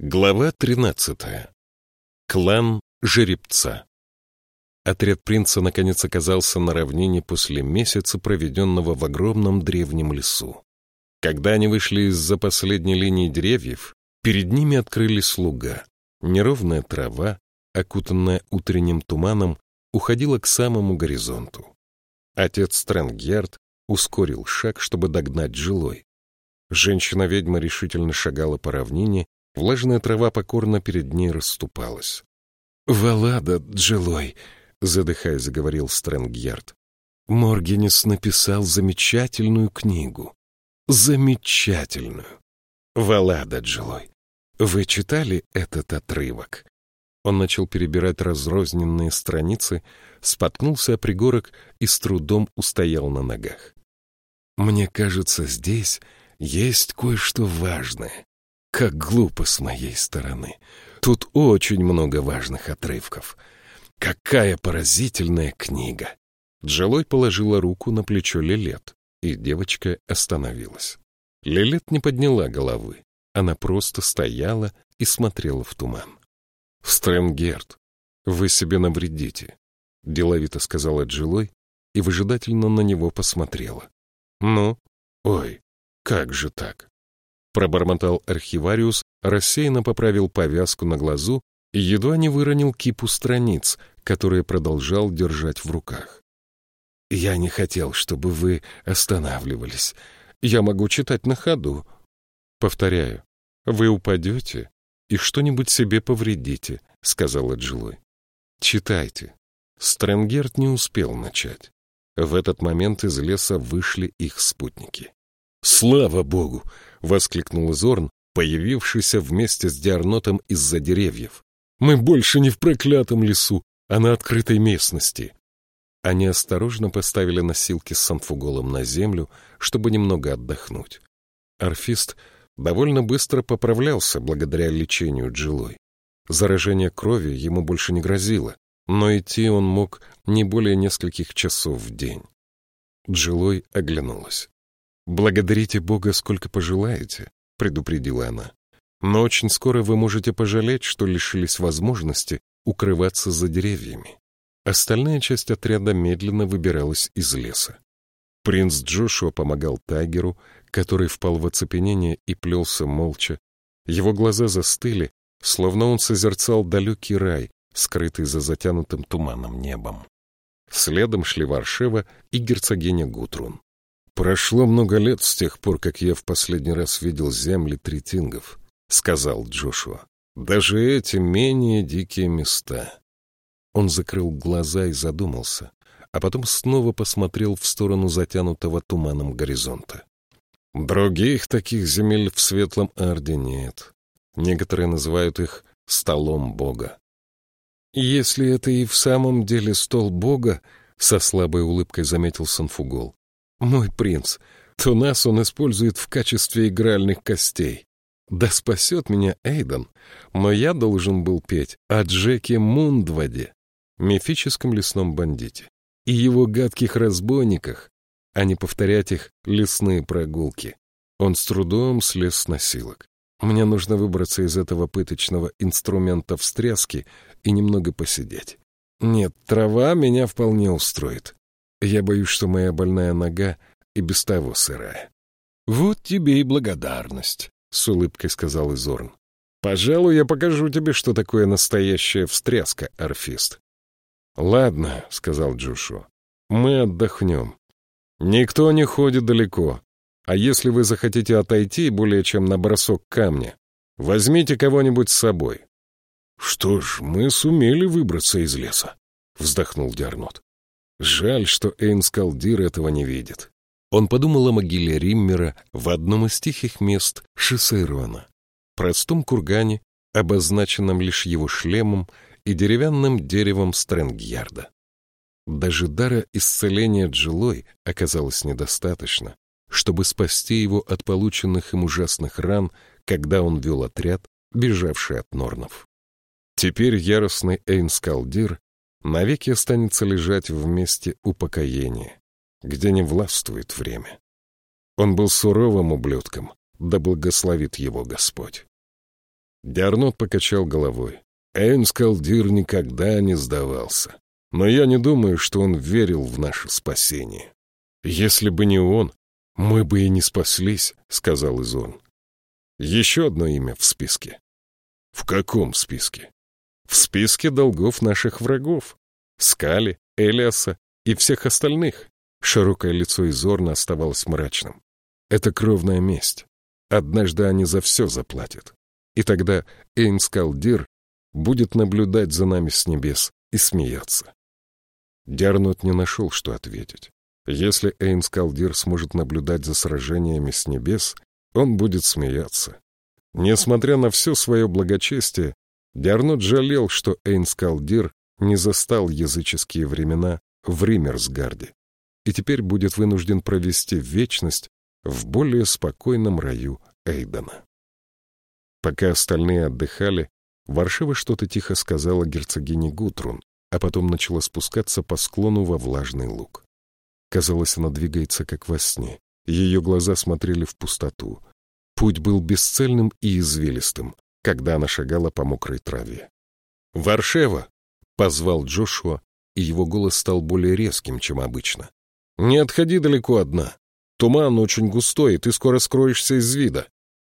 Глава 13. Клан Жеребца. Отряд принца наконец оказался на равнине после месяца, проведенного в огромном древнем лесу. Когда они вышли из-за последней линии деревьев, перед ними открылись луга. Неровная трава, окутанная утренним туманом, уходила к самому горизонту. Отец Стрэнгьярд ускорил шаг, чтобы догнать жилой. Женщина-ведьма решительно шагала по равнине, Влажная трава покорно перед ней расступалась. «Валада, Джилой!» — задыхаясь, заговорил Стрэнгьярд. «Моргенес написал замечательную книгу. Замечательную! Валада, Джилой, вы читали этот отрывок?» Он начал перебирать разрозненные страницы, споткнулся о пригорок и с трудом устоял на ногах. «Мне кажется, здесь есть кое-что важное. Как глупо с моей стороны. Тут очень много важных отрывков. Какая поразительная книга! Джалой положила руку на плечо Лилет, и девочка остановилась. Лилет не подняла головы. Она просто стояла и смотрела в туман. «Стрэнгерт, вы себе навредите», — деловито сказала Джилой и выжидательно на него посмотрела. «Ну? Ой, как же так? Пробормотал архивариус, рассеянно поправил повязку на глазу и едва не выронил кипу страниц, которые продолжал держать в руках. «Я не хотел, чтобы вы останавливались. Я могу читать на ходу. Повторяю, вы упадете и что-нибудь себе повредите», — сказала Джилой. «Читайте». Стрэнгерт не успел начать. В этот момент из леса вышли их спутники. «Слава богу!» — воскликнул Зорн, появившийся вместе с Диарнотом из-за деревьев. «Мы больше не в проклятом лесу, а на открытой местности». Они осторожно поставили носилки с санфуголом на землю, чтобы немного отдохнуть. Орфист довольно быстро поправлялся благодаря лечению Джилой. Заражение крови ему больше не грозило, но идти он мог не более нескольких часов в день. Джилой оглянулась. «Благодарите Бога сколько пожелаете», — предупредила она. «Но очень скоро вы можете пожалеть, что лишились возможности укрываться за деревьями». Остальная часть отряда медленно выбиралась из леса. Принц Джошуа помогал Тайгеру, который впал в оцепенение и плелся молча. Его глаза застыли, словно он созерцал далекий рай, скрытый за затянутым туманом небом. Следом шли Варшева и герцогиня Гутрун. «Прошло много лет с тех пор, как я в последний раз видел земли третингов», — сказал Джошуа. «Даже эти менее дикие места». Он закрыл глаза и задумался, а потом снова посмотрел в сторону затянутого туманом горизонта. «Других таких земель в Светлом Арде нет. Некоторые называют их «столом Бога». «Если это и в самом деле стол Бога», — со слабой улыбкой заметил Санфугол, мой принц, то нас он использует в качестве игральных костей. Да спасет меня Эйден, но я должен был петь о Джеке Мундваде, мифическом лесном бандите, и его гадких разбойниках, а не повторять их лесные прогулки. Он с трудом слез с носилок. Мне нужно выбраться из этого пыточного инструмента встряски и немного посидеть. Нет, трава меня вполне устроит. Я боюсь, что моя больная нога и без того сырая. — Вот тебе и благодарность, — с улыбкой сказал Изорн. — Пожалуй, я покажу тебе, что такое настоящая встряска, орфист. — Ладно, — сказал Джушу, — мы отдохнем. Никто не ходит далеко, а если вы захотите отойти более чем на бросок камня, возьмите кого-нибудь с собой. — Что ж, мы сумели выбраться из леса, — вздохнул Диарнот. Жаль, что Эйнскалдир этого не видит. Он подумал о могиле Риммера в одном из тихих мест Шисейрона, простом кургане, обозначенном лишь его шлемом и деревянным деревом Стрэнгьярда. Даже дара исцеления Джилой оказалось недостаточно, чтобы спасти его от полученных им ужасных ран, когда он вел отряд, бежавший от Норнов. Теперь яростный Эйнскалдир навеки останется лежать в месте упокоения, где не властвует время. Он был суровым ублюдком, да благословит его Господь. Диарнот покачал головой. Эйнскалдир никогда не сдавался. Но я не думаю, что он верил в наше спасение. Если бы не он, мы бы и не спаслись, — сказал Изон. Еще одно имя в списке. В каком списке? В списке долгов наших врагов. Скали, Элиаса и всех остальных. Широкое лицо Изорна оставалось мрачным. Это кровная месть. Однажды они за все заплатят. И тогда Эйнскалдир будет наблюдать за нами с небес и смеяться. Дярнот не нашел, что ответить. Если Эйнскалдир сможет наблюдать за сражениями с небес, он будет смеяться. Несмотря на все свое благочестие, Диарнот жалел, что Эйнскалдир не застал языческие времена в Римерсгарде и теперь будет вынужден провести вечность в более спокойном раю Эйдена. Пока остальные отдыхали, Варшава что-то тихо сказала герцогине Гутрун, а потом начала спускаться по склону во влажный луг. Казалось, она двигается как во сне. Ее глаза смотрели в пустоту. Путь был бесцельным и извилистым, когда она шагала по мокрой траве. «Варшева!» — позвал Джошуа, и его голос стал более резким, чем обычно. «Не отходи далеко одна. Туман очень густой, и ты скоро скроешься из вида.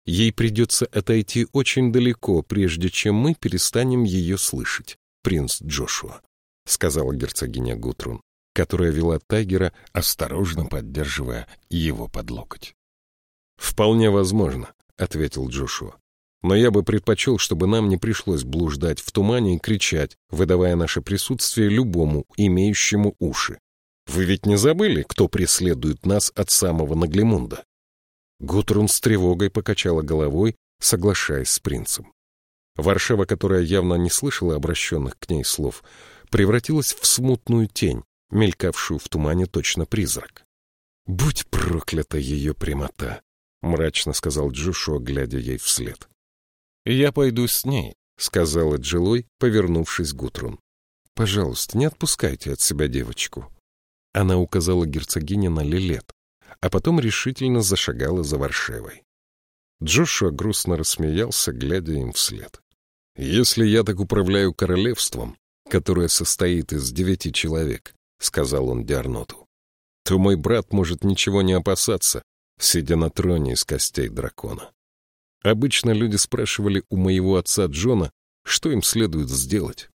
Ей придется отойти очень далеко, прежде чем мы перестанем ее слышать, принц Джошуа», — сказала герцогиня Гутрун, которая вела Тайгера, осторожно поддерживая его под локоть. «Вполне возможно», — ответил Джошуа. «Но я бы предпочел, чтобы нам не пришлось блуждать в тумане и кричать, выдавая наше присутствие любому, имеющему уши. Вы ведь не забыли, кто преследует нас от самого Наглемунда?» Гутрун с тревогой покачала головой, соглашаясь с принцем. Варшава, которая явно не слышала обращенных к ней слов, превратилась в смутную тень, мелькавшую в тумане точно призрак. «Будь проклята ее прямота!» — мрачно сказал Джошуа, глядя ей вслед. «Я пойду с ней», — сказала Джилой, повернувшись к Гутрун. «Пожалуйста, не отпускайте от себя девочку». Она указала герцогине на Лилет, а потом решительно зашагала за Варшевой. Джошуа грустно рассмеялся, глядя им вслед. «Если я так управляю королевством, которое состоит из девяти человек, — сказал он Диарноту, — то мой брат может ничего не опасаться, сидя на троне из костей дракона. Обычно люди спрашивали у моего отца Джона, что им следует сделать.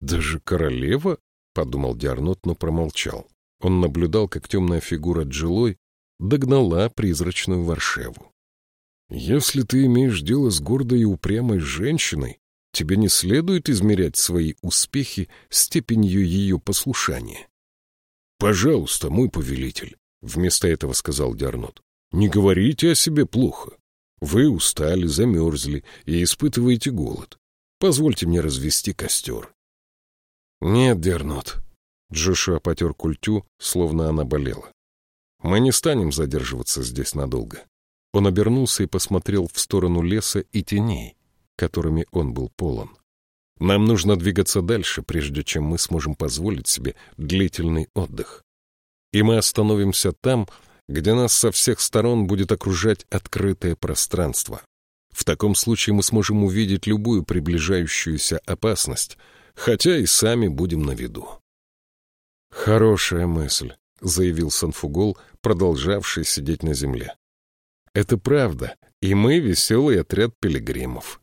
«Даже королева?» — подумал Диарнот, но промолчал. Он наблюдал, как темная фигура Джилой догнала призрачную Варшеву. «Если ты имеешь дело с гордой и упрямой женщиной, тебе не следует измерять свои успехи степенью ее послушания». «Пожалуйста, мой повелитель», — вместо этого сказал Диарнот, — «не говорите о себе плохо. Вы устали, замерзли и испытываете голод. Позвольте мне развести костер». «Нет, Диарнот», Джошуа потер культю, словно она болела. «Мы не станем задерживаться здесь надолго». Он обернулся и посмотрел в сторону леса и теней, которыми он был полон. «Нам нужно двигаться дальше, прежде чем мы сможем позволить себе длительный отдых. И мы остановимся там, где нас со всех сторон будет окружать открытое пространство. В таком случае мы сможем увидеть любую приближающуюся опасность, хотя и сами будем на виду. «Хорошая мысль», — заявил Санфугол, продолжавший сидеть на земле. «Это правда, и мы веселый отряд пилигримов.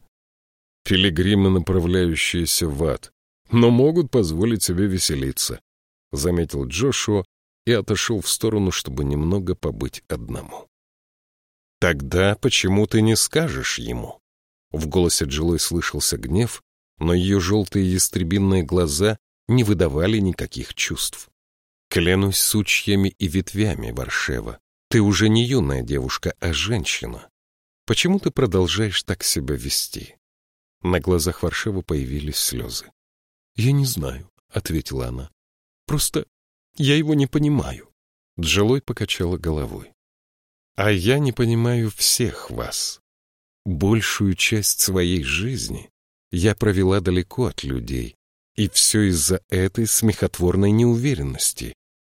Пилигримы, направляющиеся в ад, но могут позволить себе веселиться», — заметил Джошуа и отошел в сторону, чтобы немного побыть одному. «Тогда почему ты не скажешь ему?» В голосе Джилой слышался гнев, но ее желтые ястребинные глаза не выдавали никаких чувств. Клянусь сучьями и ветвями, Варшева, ты уже не юная девушка, а женщина. Почему ты продолжаешь так себя вести? На глазах Варшева появились слезы. Я не знаю, ответила она. Просто я его не понимаю. Джилой покачала головой. А я не понимаю всех вас. Большую часть своей жизни я провела далеко от людей, и все из-за этой смехотворной неуверенности.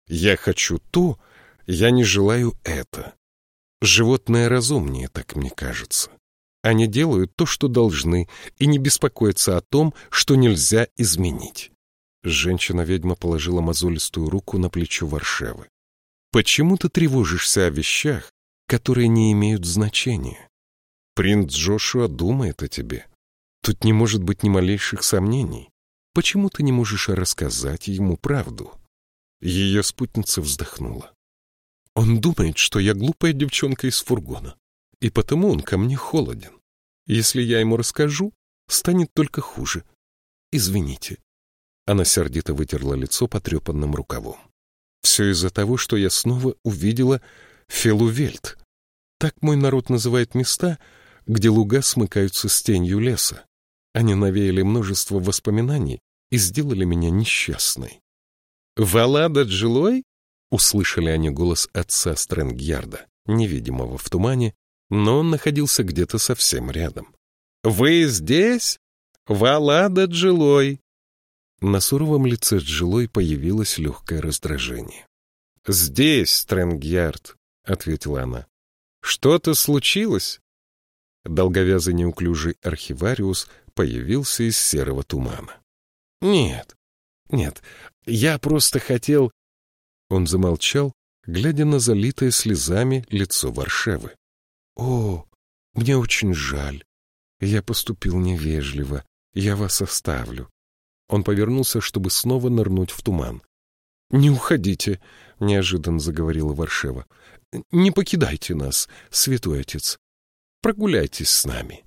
Я хочу то, я не желаю это. Животное разумнее, так мне кажется. Они делают то, что должны, и не беспокоятся о том, что нельзя изменить. Женщина-ведьма положила мозолистую руку на плечо Варшевы. «Почему ты тревожишься о вещах, которые не имеют значения? Принц Джошуа думает о тебе. Тут не может быть ни малейших сомнений. Почему ты не можешь рассказать ему правду?» Ее спутница вздохнула. «Он думает, что я глупая девчонка из фургона, и потому он ко мне холоден. Если я ему расскажу, станет только хуже. Извините». Она сердито вытерла лицо потрепанным рукавом. «Все из-за того, что я снова увидела Фелувельт. Так мой народ называет места, где луга смыкаются с тенью леса. Они навеяли множество воспоминаний и сделали меня несчастной. «Валада Джилой?» — услышали они голос отца Стрэнгьярда, невидимого в тумане, но он находился где-то совсем рядом. «Вы здесь? Валада Джилой!» На суровом лице Джилой появилось легкое раздражение. «Здесь, Стрэнгьярд», — ответила она. «Что-то случилось?» Долговязый неуклюжий архивариус появился из серого тумана. «Нет, нет, я просто хотел...» Он замолчал, глядя на залитое слезами лицо Варшевы. «О, мне очень жаль. Я поступил невежливо. Я вас оставлю». Он повернулся, чтобы снова нырнуть в туман. «Не уходите», — неожиданно заговорила Варшева. «Не покидайте нас, святой отец. Прогуляйтесь с нами».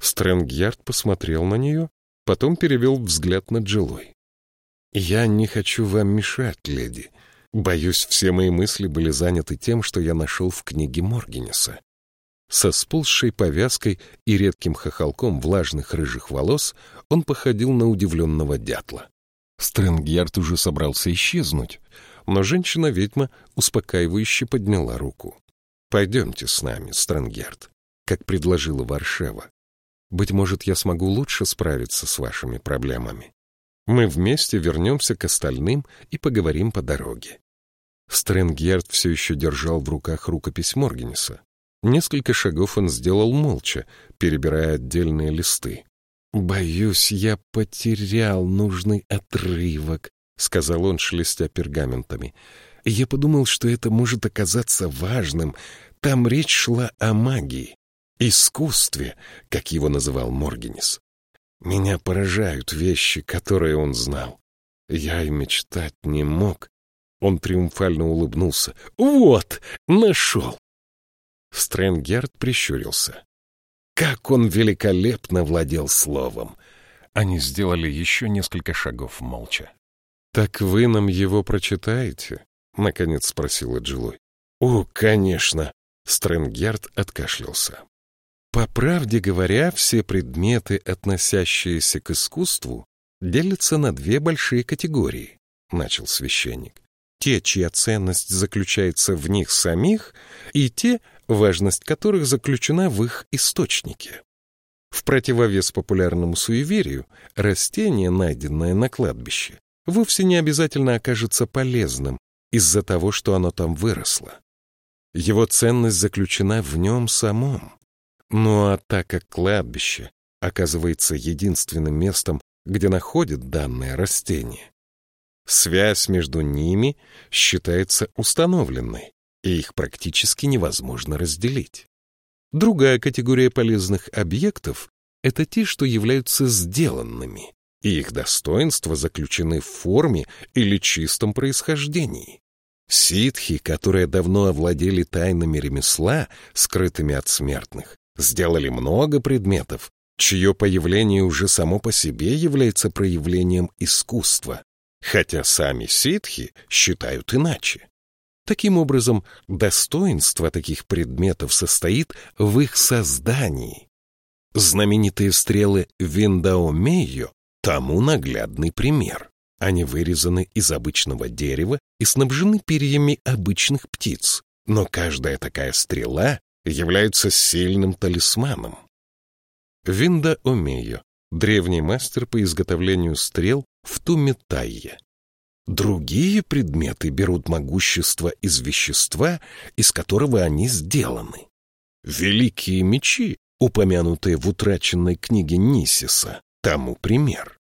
Стрэнгьярд посмотрел на нее, потом перевел взгляд на Джилой. «Я не хочу вам мешать, леди. Боюсь, все мои мысли были заняты тем, что я нашел в книге Моргенеса со сползшей повязкой и редким хохолком влажных рыжих волос, он походил на удивленного дятла. Стрэнгьярд уже собрался исчезнуть, но женщина-ведьма успокаивающе подняла руку. «Пойдемте с нами, Стрэнгьярд», как предложила Варшева. «Быть может, я смогу лучше справиться с вашими проблемами. Мы вместе вернемся к остальным и поговорим по дороге». Стрэнгьярд все еще держал в руках рукопись Моргенеса. Несколько шагов он сделал молча, перебирая отдельные листы. «Боюсь, я потерял нужный отрывок», — сказал он, шелестя пергаментами. «Я подумал, что это может оказаться важным. Там речь шла о магии, искусстве, как его называл Моргенис. Меня поражают вещи, которые он знал. Я и мечтать не мог». Он триумфально улыбнулся. «Вот, нашел! Стрэнгерд прищурился. Как он великолепно владел словом! Они сделали еще несколько шагов молча. «Так вы нам его прочитаете?» — наконец спросила Джилой. «О, конечно!» — Стрэнгерд откашлялся. «По правде говоря, все предметы, относящиеся к искусству, делятся на две большие категории», — начал священник. «Те, чья ценность заключается в них самих, и те, важность которых заключена в их источнике. В противовес популярному суеверию, растение, найденное на кладбище, вовсе не обязательно окажется полезным из-за того, что оно там выросло. Его ценность заключена в нем самом. Ну а так как кладбище оказывается единственным местом, где находят данное растение, связь между ними считается установленной, и их практически невозможно разделить. Другая категория полезных объектов — это те, что являются сделанными, и их достоинства заключены в форме или чистом происхождении. Ситхи, которые давно овладели тайнами ремесла, скрытыми от смертных, сделали много предметов, чье появление уже само по себе является проявлением искусства, хотя сами ситхи считают иначе. Таким образом, достоинство таких предметов состоит в их создании. Знаменитые стрелы Виндаомейо тому наглядный пример. Они вырезаны из обычного дерева и снабжены перьями обычных птиц, но каждая такая стрела является сильным талисманом. Виндаомейо — древний мастер по изготовлению стрел в Туметайе, Другие предметы берут могущество из вещества, из которого они сделаны. Великие мечи упомянутые в утраченной книге Нисиса, тому пример.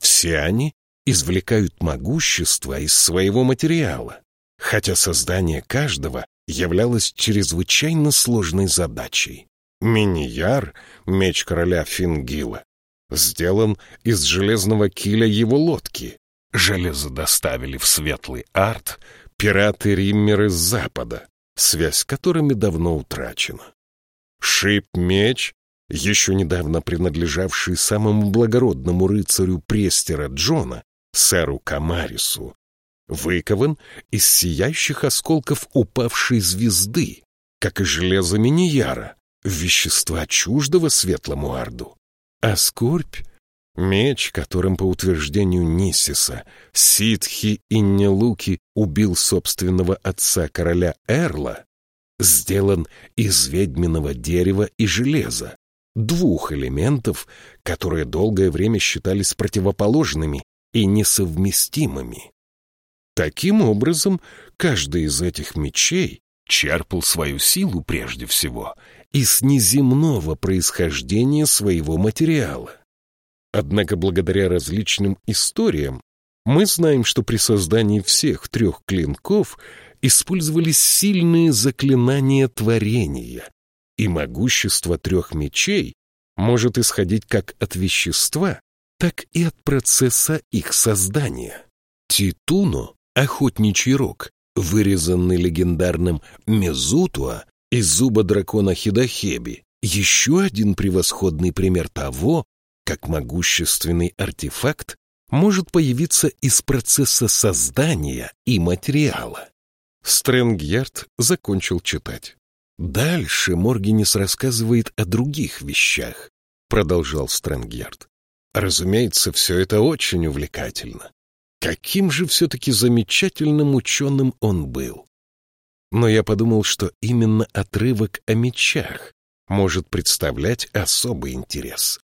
Все они извлекают могущество из своего материала, хотя создание каждого являлось чрезвычайно сложной задачей. Минияр, меч короля Фингила, сделан из железного киля его лодки. Железо доставили в светлый арт пираты-риммеры с запада, связь с которыми давно утрачена. Шип-меч, еще недавно принадлежавший самому благородному рыцарю Престера Джона, сэру Камарису, выкован из сияющих осколков упавшей звезды, как и железо Минияра, вещества чуждого светлому арду. А скорбь — меч, которым, по утверждению Нисиса, ситхи и Нелуки убил собственного отца короля Эрла, сделан из ведьминого дерева и железа, двух элементов, которые долгое время считались противоположными и несовместимыми. Таким образом, каждый из этих мечей черпал свою силу прежде всего из неземного происхождения своего материала. Однако благодаря различным историям мы знаем, что при создании всех трех клинков использовались сильные заклинания творения, и могущество трех мечей может исходить как от вещества, так и от процесса их создания. Титуно — охотничий рог, вырезанный легендарным Мезутуа из зуба дракона Хидахеби, еще один превосходный пример того, как могущественный артефакт может появиться из процесса создания и материала. Стрэнгьярд закончил читать. «Дальше Моргенис рассказывает о других вещах», — продолжал Стрэнгьярд. «Разумеется, все это очень увлекательно. Каким же все-таки замечательным ученым он был. Но я подумал, что именно отрывок о мечах может представлять особый интерес».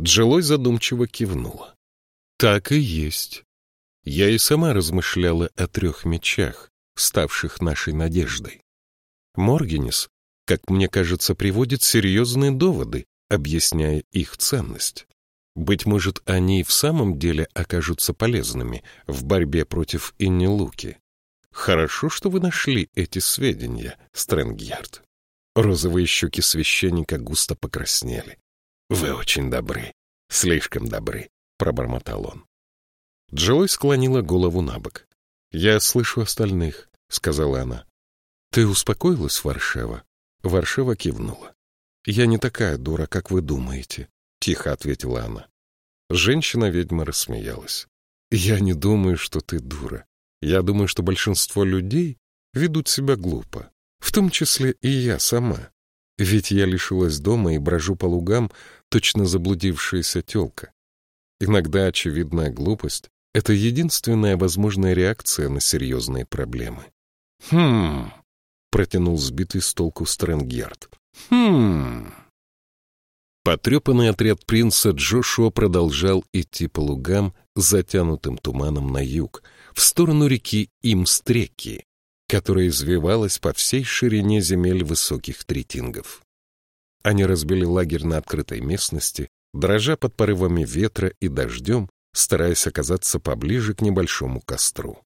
Джилой задумчиво кивнула. «Так и есть. Я и сама размышляла о трех мечах, ставших нашей надеждой. Моргенис, как мне кажется, приводит серьезные доводы, объясняя их ценность. Быть может, они в самом деле окажутся полезными в борьбе против Иннилуки. Хорошо, что вы нашли эти сведения, Стрэнгьярд. Розовые щеки священника густо покраснели. «Вы очень добры, слишком добры», — пробормотал он. Джой склонила голову на бок. «Я слышу остальных. — сказала она. «Ты успокоилась, Варшава?» Варшава кивнула. «Я не такая дура, как вы думаете», — тихо ответила она. Женщина-ведьма рассмеялась. «Я не думаю, что ты дура. Я думаю, что большинство людей ведут себя глупо, в том числе и я сама. Ведь я лишилась дома и брожу по лугам, точно заблудившаяся тёлка. Иногда очевидная глупость — это единственная возможная реакция на серьезные проблемы. «Хм...» — протянул сбитый с толку Стрэнгьярд. «Хм...» Потрепанный отряд принца Джошуа продолжал идти по лугам, затянутым туманом на юг, в сторону реки Имстреки, которая извивалась по всей ширине земель высоких третингов. Они разбили лагерь на открытой местности, дрожа под порывами ветра и дождем, стараясь оказаться поближе к небольшому костру.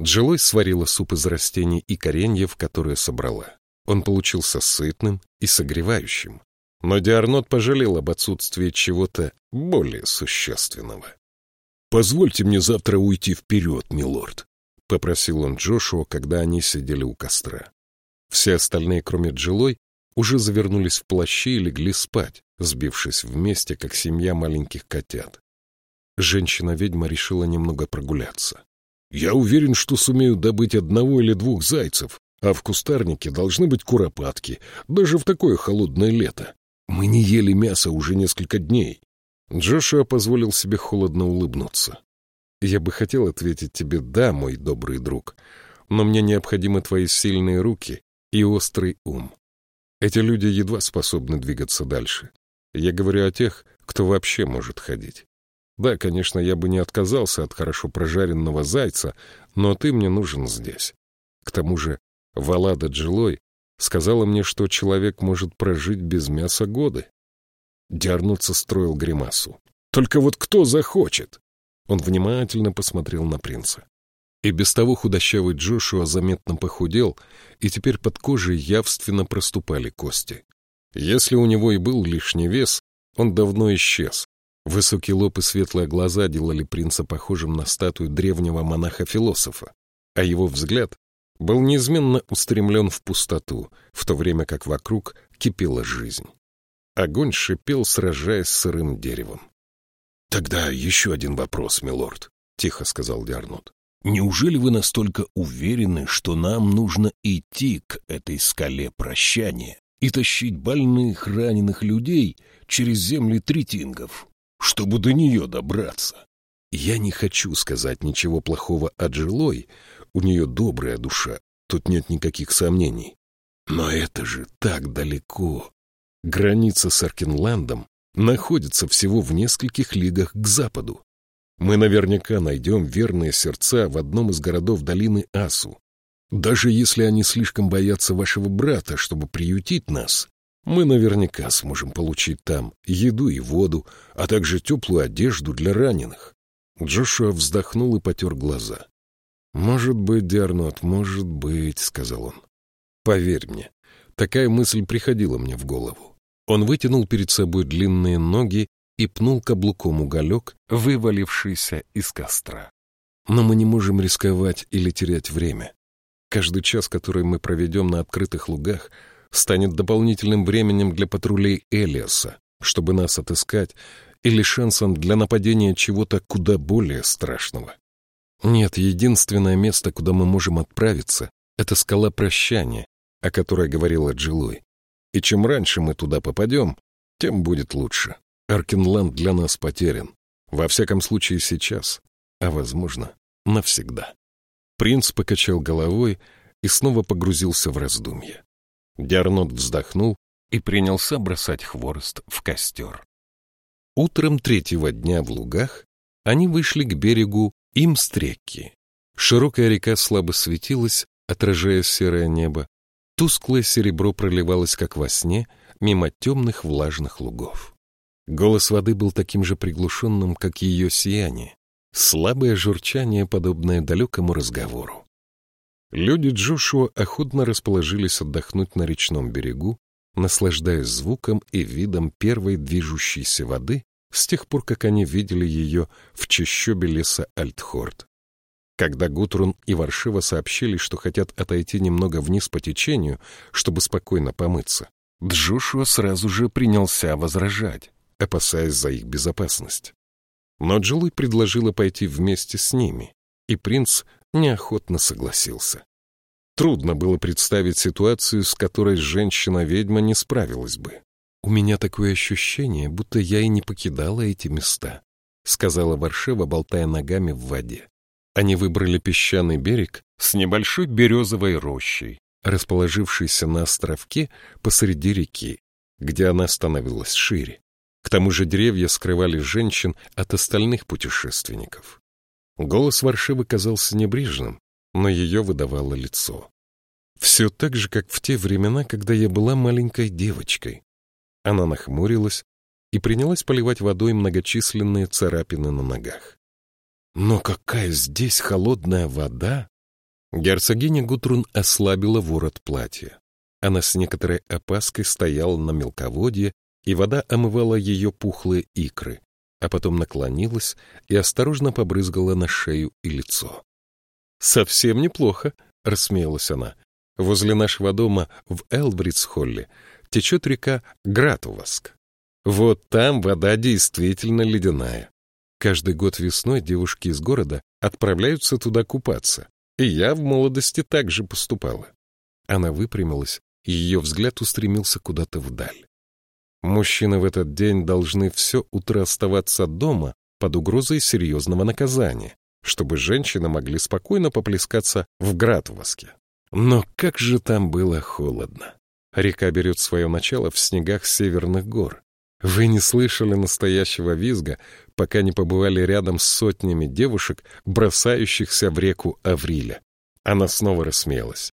Джилой сварила суп из растений и кореньев, которые собрала. Он получился сытным и согревающим. Но Диарнот пожалел об отсутствии чего-то более существенного. «Позвольте мне завтра уйти вперед, милорд», — попросил он Джошуа, когда они сидели у костра. Все остальные, кроме Джилой, уже завернулись в плащи и легли спать, сбившись вместе, как семья маленьких котят. Женщина-ведьма решила немного прогуляться. Я уверен, что сумею добыть одного или двух зайцев, а в кустарнике должны быть куропатки, даже в такое холодное лето. Мы не ели мясо уже несколько дней. Джошуа позволил себе холодно улыбнуться. Я бы хотел ответить тебе «да», мой добрый друг, но мне необходимы твои сильные руки и острый ум. Эти люди едва способны двигаться дальше. Я говорю о тех, кто вообще может ходить. Да, конечно, я бы не отказался от хорошо прожаренного зайца, но ты мне нужен здесь. К тому же Валада Джилой Сказала мне, что человек может прожить без мяса годы. Дярнут состроил гримасу. «Только вот кто захочет?» Он внимательно посмотрел на принца. И без того худощавый Джошуа заметно похудел, и теперь под кожей явственно проступали кости. Если у него и был лишний вес, он давно исчез. Высокий лоб и светлые глаза делали принца похожим на статую древнего монаха-философа, а его взгляд был неизменно устремлен в пустоту, в то время как вокруг кипела жизнь. Огонь шипел, сражаясь с сырым деревом. — Тогда еще один вопрос, милорд, — тихо сказал Диарнот. — Неужели вы настолько уверены, что нам нужно идти к этой скале прощания и тащить больных, раненых людей через земли третингов, чтобы до нее добраться? Я не хочу сказать ничего плохого о Джилой, у нее добрая душа, тут нет никаких сомнений. Но это же так далеко. Граница с Аркинландом находится всего в нескольких лигах к западу. Мы наверняка найдем верные сердца в одном из городов долины Асу. Даже если они слишком боятся вашего брата, чтобы приютить нас, мы наверняка сможем получить там еду и воду, а также теплую одежду для раненых. Джошуа вздохнул и потер глаза. «Может быть, Диарнот, может быть», — сказал он. «Поверь мне, такая мысль приходила мне в голову. Он вытянул перед собой длинные ноги и пнул каблуком уголек, вывалившийся из костра. Но мы не можем рисковать или терять время. Каждый час, который мы проведем на открытых лугах, станет дополнительным временем для патрулей Элиаса, чтобы нас отыскать, или шансом для нападения чего-то куда более страшного. Нет, единственное место, куда мы можем отправиться, это скала прощания, о которой говорила Джилой. И чем раньше мы туда попадем, тем будет лучше. Аркинланд для нас потерян. Во всяком случае сейчас, а, возможно, навсегда. Принц покачал головой и снова погрузился в раздумье. Диарнот вздохнул и принялся бросать хворост в костер. Утром третьего дня в лугах они вышли к берегу Имстрекки. Широкая река слабо светилась, отражая серое небо, Тусклое серебро проливалось, как во сне, мимо темных влажных лугов. Голос воды был таким же приглушенным, как ее сияние. Слабое журчание, подобное далекому разговору. Люди Джошуа охотно расположились отдохнуть на речном берегу, наслаждаясь звуком и видом первой движущейся воды с тех пор, как они видели ее в чащобе леса Альтхорд. Когда Гутрун и Варшива сообщили, что хотят отойти немного вниз по течению, чтобы спокойно помыться, Джошуа сразу же принялся возражать, опасаясь за их безопасность. Но Джилой предложила пойти вместе с ними, и принц неохотно согласился. Трудно было представить ситуацию, с которой женщина-ведьма не справилась бы. «У меня такое ощущение, будто я и не покидала эти места», — сказала Варшева, болтая ногами в воде. Они выбрали песчаный берег с небольшой березовой рощей, расположившейся на островке посреди реки, где она становилась шире. К тому же деревья скрывали женщин от остальных путешественников. Голос Варшивы казался небрежным, но ее выдавало лицо. Все так же, как в те времена, когда я была маленькой девочкой. Она нахмурилась и принялась поливать водой многочисленные царапины на ногах. Но какая здесь холодная вода! Герцогиня Гутрун ослабила ворот платья. Она с некоторой опаской стояла на мелководье, и вода омывала ее пухлые икры, а потом наклонилась и осторожно побрызгала на шею и лицо. «Совсем неплохо», — рассмеялась она. «Возле нашего дома в Элбридсхолле течет река Гратуваск. Вот там вода действительно ледяная. Каждый год весной девушки из города отправляются туда купаться, и я в молодости также поступала. Она выпрямилась, и ее взгляд устремился куда-то вдаль. Мужчины в этот день должны все утро оставаться дома под угрозой серьезного наказания, чтобы женщины могли спокойно поплескаться в Гратваске. Но как же там было холодно! Река берет свое начало в снегах северных гор, вы не слышали настоящего визга, пока не побывали рядом с сотнями девушек, бросающихся в реку Авриля. Она снова рассмеялась.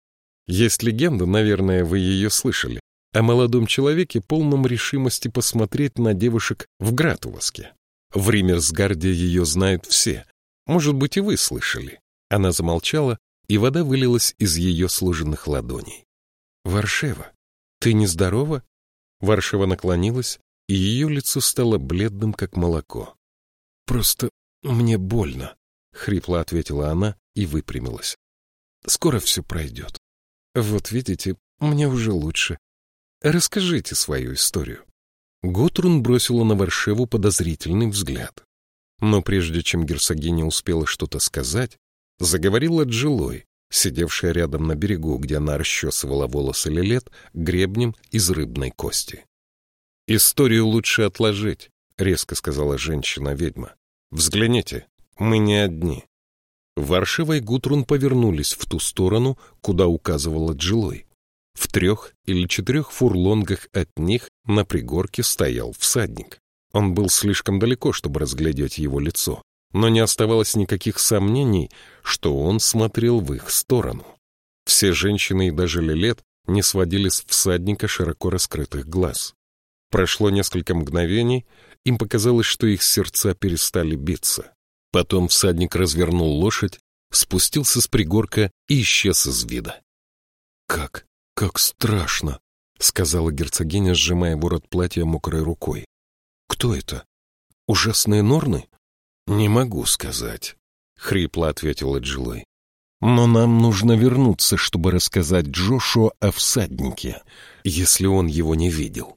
Есть легенда, наверное, вы ее слышали, о молодом человеке, полном решимости посмотреть на девушек в Гратулоске. В Римерсгарде ее знают все. Может быть, и вы слышали. Она замолчала, и вода вылилась из ее сложенных ладоней. «Варшева, ты нездорова?» Варшева наклонилась, и ее лицо стало бледным, как молоко. «Просто мне больно», — хрипло ответила она и выпрямилась. «Скоро все пройдет. Вот видите, мне уже лучше. Расскажите свою историю». Готрун бросила на Варшеву подозрительный взгляд. Но прежде чем герцогиня успела что-то сказать, заговорила Джилой, сидевшая рядом на берегу, где она расчесывала волосы Лилет гребнем из рыбной кости. «Историю лучше отложить», — резко сказала женщина-ведьма. «Взгляните, мы не одни». Варшава и Гутрун повернулись в ту сторону, куда указывала Джилой. В трех или четырех фурлонгах от них на пригорке стоял всадник. Он был слишком далеко, чтобы разглядеть его лицо, но не оставалось никаких сомнений, что он смотрел в их сторону. Все женщины и даже Лилет не сводили с всадника широко раскрытых глаз. Прошло несколько мгновений, им показалось, что их сердца перестали биться. Потом всадник развернул лошадь, спустился с пригорка и исчез из вида. «Как? Как страшно!» — сказала герцогиня, сжимая ворот платья мокрой рукой. Кто это? Ужасные норны? Не могу сказать, хрипло ответила Джилой. Но нам нужно вернуться, чтобы рассказать Джошуа о всаднике, если он его не видел.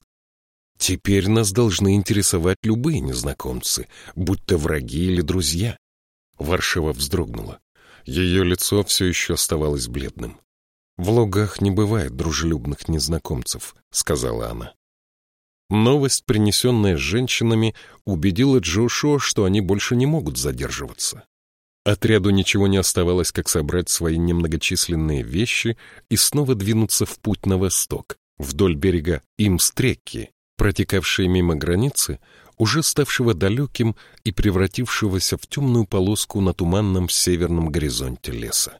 Теперь нас должны интересовать любые незнакомцы, будь то враги или друзья. Варшава вздрогнула. Ее лицо все еще оставалось бледным. «В лугах не бывает дружелюбных незнакомцев», — сказала она. Новость, принесенная женщинами, убедила Джошуа, что они больше не могут задерживаться. Отряду ничего не оставалось, как собрать свои немногочисленные вещи и снова двинуться в путь на восток, вдоль берега Имстрекки, протекавшей мимо границы, уже ставшего далеким и превратившегося в темную полоску на туманном северном горизонте леса.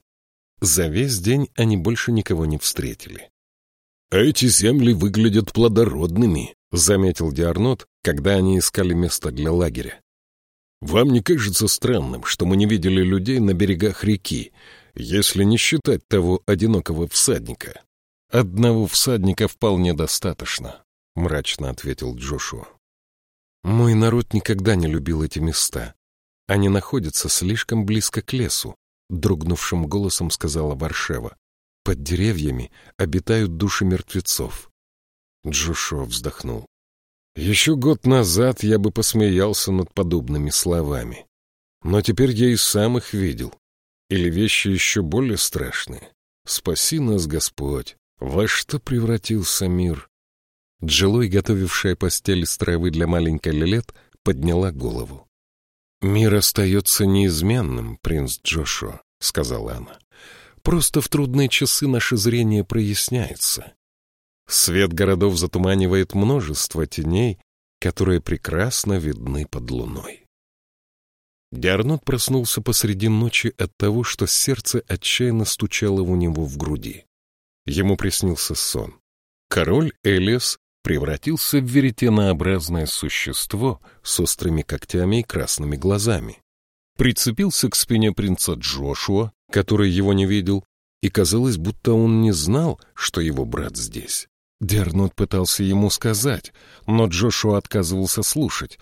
За весь день они больше никого не встретили. «Эти земли выглядят плодородными», — заметил Диарнот, когда они искали место для лагеря. «Вам не кажется странным, что мы не видели людей на берегах реки, если не считать того одинокого всадника?» «Одного всадника вполне достаточно», — мрачно ответил Джошуа. «Мой народ никогда не любил эти места. Они находятся слишком близко к лесу», — дрогнувшим голосом сказала Варшева. Под деревьями обитают души мертвецов. Джошуа вздохнул. Еще год назад я бы посмеялся над подобными словами. Но теперь я и сам их видел. Или вещи еще более страшные. Спаси нас, Господь! Во что превратился мир? Джилой, готовившая постель из травы для маленькой Лилет, подняла голову. «Мир остается неизменным, принц Джошуа», — сказала она. Просто в трудные часы наше зрение проясняется. Свет городов затуманивает множество теней, которые прекрасно видны под луной. Диарнот проснулся посреди ночи от того, что сердце отчаянно стучало у него в груди. Ему приснился сон. Король Элиас превратился в веретенообразное существо с острыми когтями и красными глазами. Прицепился к спине принца Джошуа, который его не видел, и казалось, будто он не знал, что его брат здесь. Дернот пытался ему сказать, но Джошуа отказывался слушать,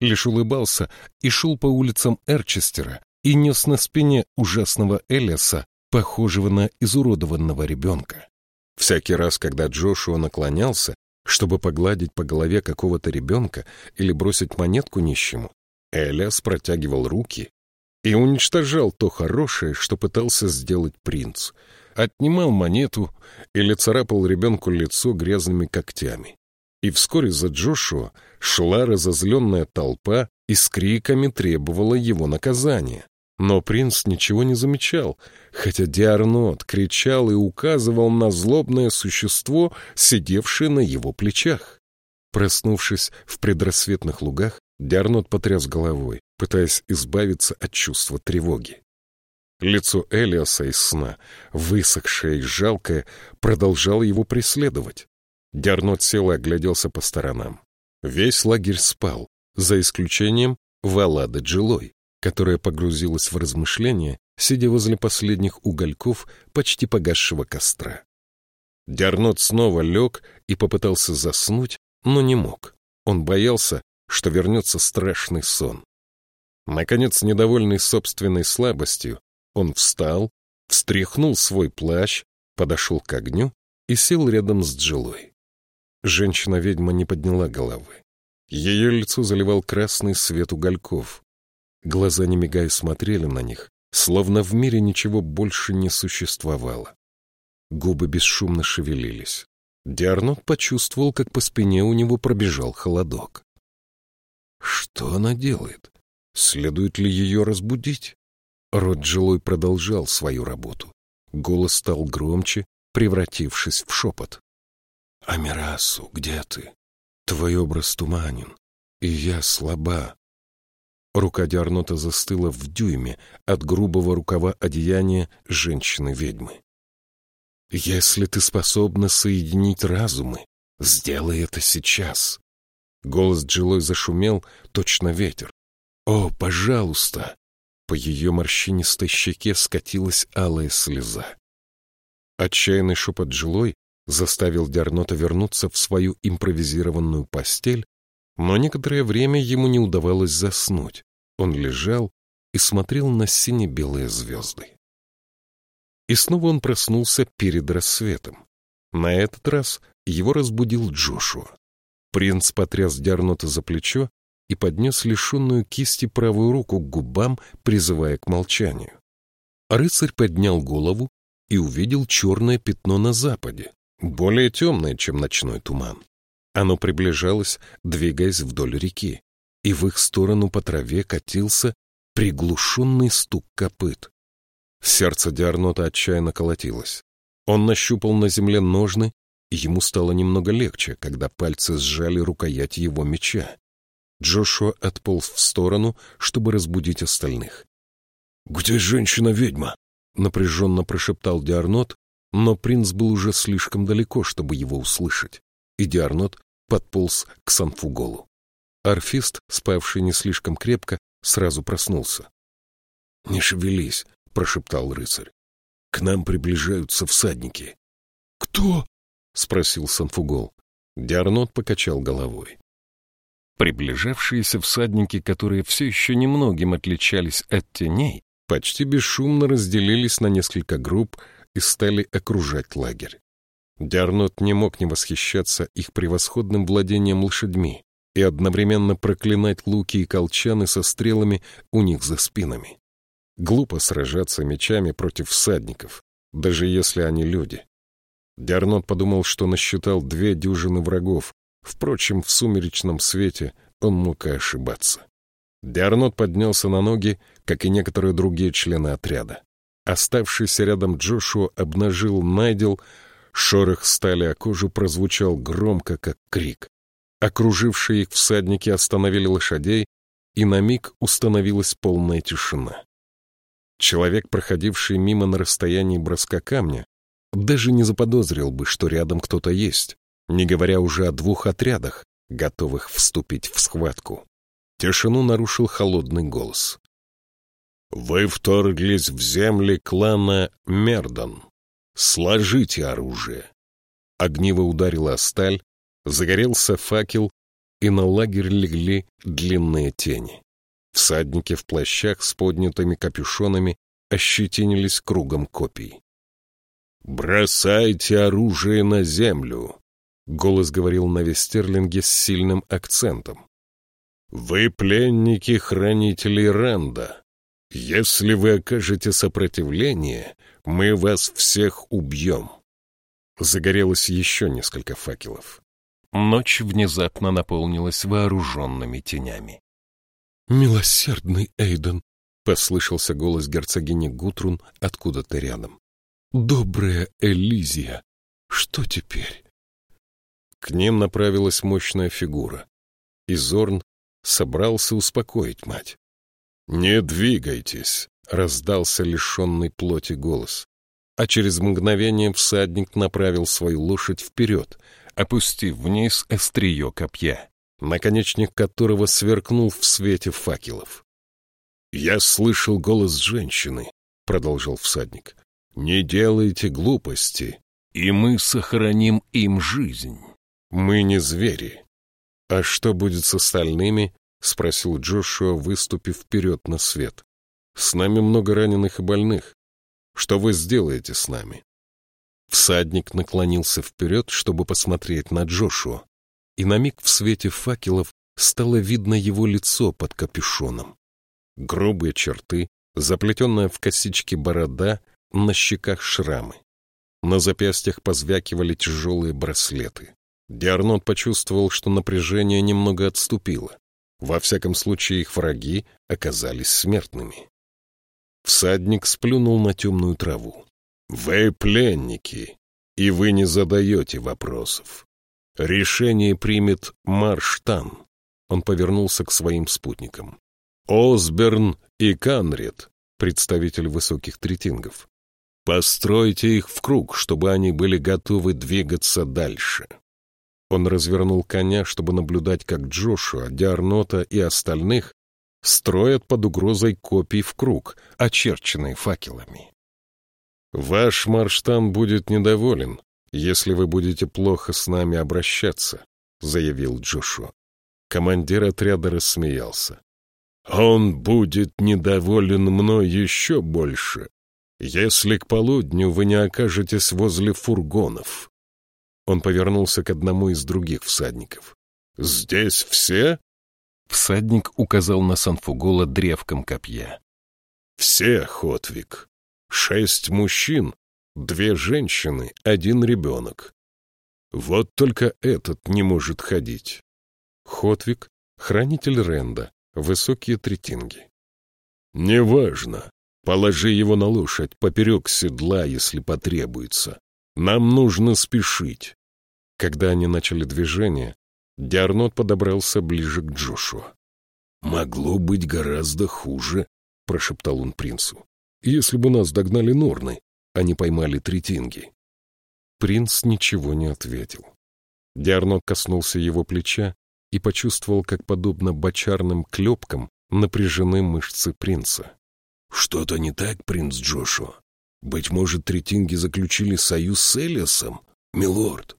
лишь улыбался и шел по улицам Эрчестера и нес на спине ужасного Элиаса, похожего на изуродованного ребенка. Всякий раз, когда Джошуа наклонялся, чтобы погладить по голове какого-то ребенка или бросить монетку нищему, Элиас протягивал руки и уничтожал то хорошее, что пытался сделать принц. Отнимал монету или царапал ребенку лицо грязными когтями. И вскоре за Джошуа шла разозленная толпа и с криками требовала его наказания. Но принц ничего не замечал, хотя Диарнот кричал и указывал на злобное существо, сидевшее на его плечах. Проснувшись в предрассветных лугах, Диарнот потряс головой, пытаясь избавиться от чувства тревоги. Лицо Элиаса из сна, высохшее и жалкое, продолжало его преследовать. Дернот сел и огляделся по сторонам. Весь лагерь спал, за исключением Валады Джилой, которая погрузилась в размышления, сидя возле последних угольков почти погасшего костра. Дернот снова лег и попытался заснуть, но не мог. Он боялся, что вернется страшный сон. Наконец, недовольный собственной слабостью, он встал, встряхнул свой плащ, подошел к огню и сел рядом с Джилой. Женщина-ведьма не подняла головы. Ее лицо заливал красный свет угольков. Глаза, не мигая, смотрели на них, словно в мире ничего больше не существовало. Губы бесшумно шевелились. Диарнот почувствовал, как по спине у него пробежал холодок. Что она делает? Следует ли ее разбудить? Рот жилой продолжал свою работу. Голос стал громче, превратившись в шепот. «Амирасу, где ты? Твой образ туманен, и я слаба». Рука Диарнота застыла в дюйме от грубого рукава одеяния женщины-ведьмы. «Если ты способна соединить разумы, сделай это сейчас». Голос Джилой зашумел, точно ветер. «О, пожалуйста, по ее морщинистой щеке скатилась алая слеза. Отчаянный шепот жилой заставил Дернота вернуться в свою импровизированную постель, но некоторое время ему не удавалось заснуть. Он лежал и смотрел на сине-белые звезды. И снова он проснулся перед рассветом. На этот раз его разбудил Джошуа. Принц потряс Дернота за плечо и поднес лишенную кисти правую руку к губам, призывая к молчанию. Рыцарь поднял голову и увидел черное пятно на западе, более темное, чем ночной туман. Оно приближалось, двигаясь вдоль реки, и в их сторону по траве катился приглушенный стук копыт. Сердце Диарнота отчаянно колотилось. Он нащупал на земле ножны, и ему стало немного легче, когда пальцы сжали рукоять его меча. Джошуа отполз в сторону, чтобы разбудить остальных. «Где женщина-ведьма?» — напряженно прошептал Диарнот, но принц был уже слишком далеко, чтобы его услышать, и Диарнот подполз к Санфуголу. Арфист, спавший не слишком крепко, сразу проснулся. «Не шевелись», — прошептал рыцарь. «К нам приближаются всадники». «Кто?» — спросил Санфугол. Диарнот покачал головой. Приближавшиеся всадники, которые все еще немногим отличались от теней, почти бесшумно разделились на несколько групп и стали окружать лагерь. Диарнот не мог не восхищаться их превосходным владением лошадьми и одновременно проклинать луки и колчаны со стрелами у них за спинами. Глупо сражаться мечами против всадников, даже если они люди. Диарнот подумал, что насчитал две дюжины врагов, Впрочем, в сумеречном свете он мог и ошибаться. Диарнот поднялся на ноги, как и некоторые другие члены отряда. Оставшийся рядом Джошуа обнажил найдел, шорох стали о кожу прозвучал громко, как крик. Окружившие их всадники остановили лошадей, и на миг установилась полная тишина. Человек, проходивший мимо на расстоянии броска камня, даже не заподозрил бы, что рядом кто-то есть не говоря уже о двух отрядах, готовых вступить в схватку. Тишину нарушил холодный голос. «Вы вторглись в земли клана Мердан. Сложите оружие!» Огниво ударила сталь, загорелся факел, и на лагерь легли длинные тени. Всадники в плащах с поднятыми капюшонами ощетинились кругом копий. «Бросайте оружие на землю!» Голос говорил на вестерлинге с сильным акцентом. «Вы пленники хранителей Ренда. Если вы окажете сопротивление, мы вас всех убьем». Загорелось еще несколько факелов. Ночь внезапно наполнилась вооруженными тенями. «Милосердный Эйден!» — послышался голос герцогини Гутрун откуда-то рядом. «Добрая Элизия! Что теперь?» К ним направилась мощная фигура. И Зорн собрался успокоить мать. «Не двигайтесь», — раздался лишенный плоти голос. А через мгновение всадник направил свою лошадь вперед, опустив вниз острие копья, наконечник которого сверкнул в свете факелов. «Я слышал голос женщины», — продолжал всадник. «Не делайте глупости, и мы сохраним им жизнь. Мы не звери». «А что будет с остальными?» — спросил Джошуа, выступив вперед на свет. «С нами много раненых и больных. Что вы сделаете с нами?» Всадник наклонился вперед, чтобы посмотреть на Джошуа, и на миг в свете факелов стало видно его лицо под капюшоном. Грубые черты, заплетенная в косички борода, на щеках шрамы. На запястьях позвякивали тяжелые браслеты. Диарнот почувствовал, что напряжение немного отступило. Во всяком случае, их враги оказались смертными. Всадник сплюнул на темную траву. «Вы пленники, и вы не задаете вопросов. Решение примет Марштан». Он повернулся к своим спутникам. «Осберн и Канред, представитель высоких третингов. Постройте их в круг, чтобы они были готовы двигаться дальше». Он развернул коня, чтобы наблюдать, как Джошуа, Диарнота и остальных строят под угрозой копий в круг, очерченные факелами. «Ваш марштан будет недоволен, если вы будете плохо с нами обращаться», — заявил Джошуа. Командир отряда рассмеялся. «Он будет недоволен мной еще больше, если к полудню вы не окажетесь возле фургонов». Он повернулся к одному из других всадников. «Здесь все?» Всадник указал на Санфугола древком копья. «Все, Хотвик. Шесть мужчин, две женщины, один ребенок. Вот только этот не может ходить». Хотвик — хранитель Ренда, высокие третинги. «Неважно. Положи его на лошадь поперек седла, если потребуется. Нам нужно спешить. Когда они начали движение, Диарнот подобрался ближе к Джошуа. «Могло быть гораздо хуже», — прошептал он принцу. «Если бы нас догнали Норны, а не поймали Третинги». Принц ничего не ответил. Диарнот коснулся его плеча и почувствовал, как, подобно бочарным клепкам, напряжены мышцы принца. «Что-то не так, принц Джошуа?» Быть может, третинги заключили союз с Элиасом, милорд?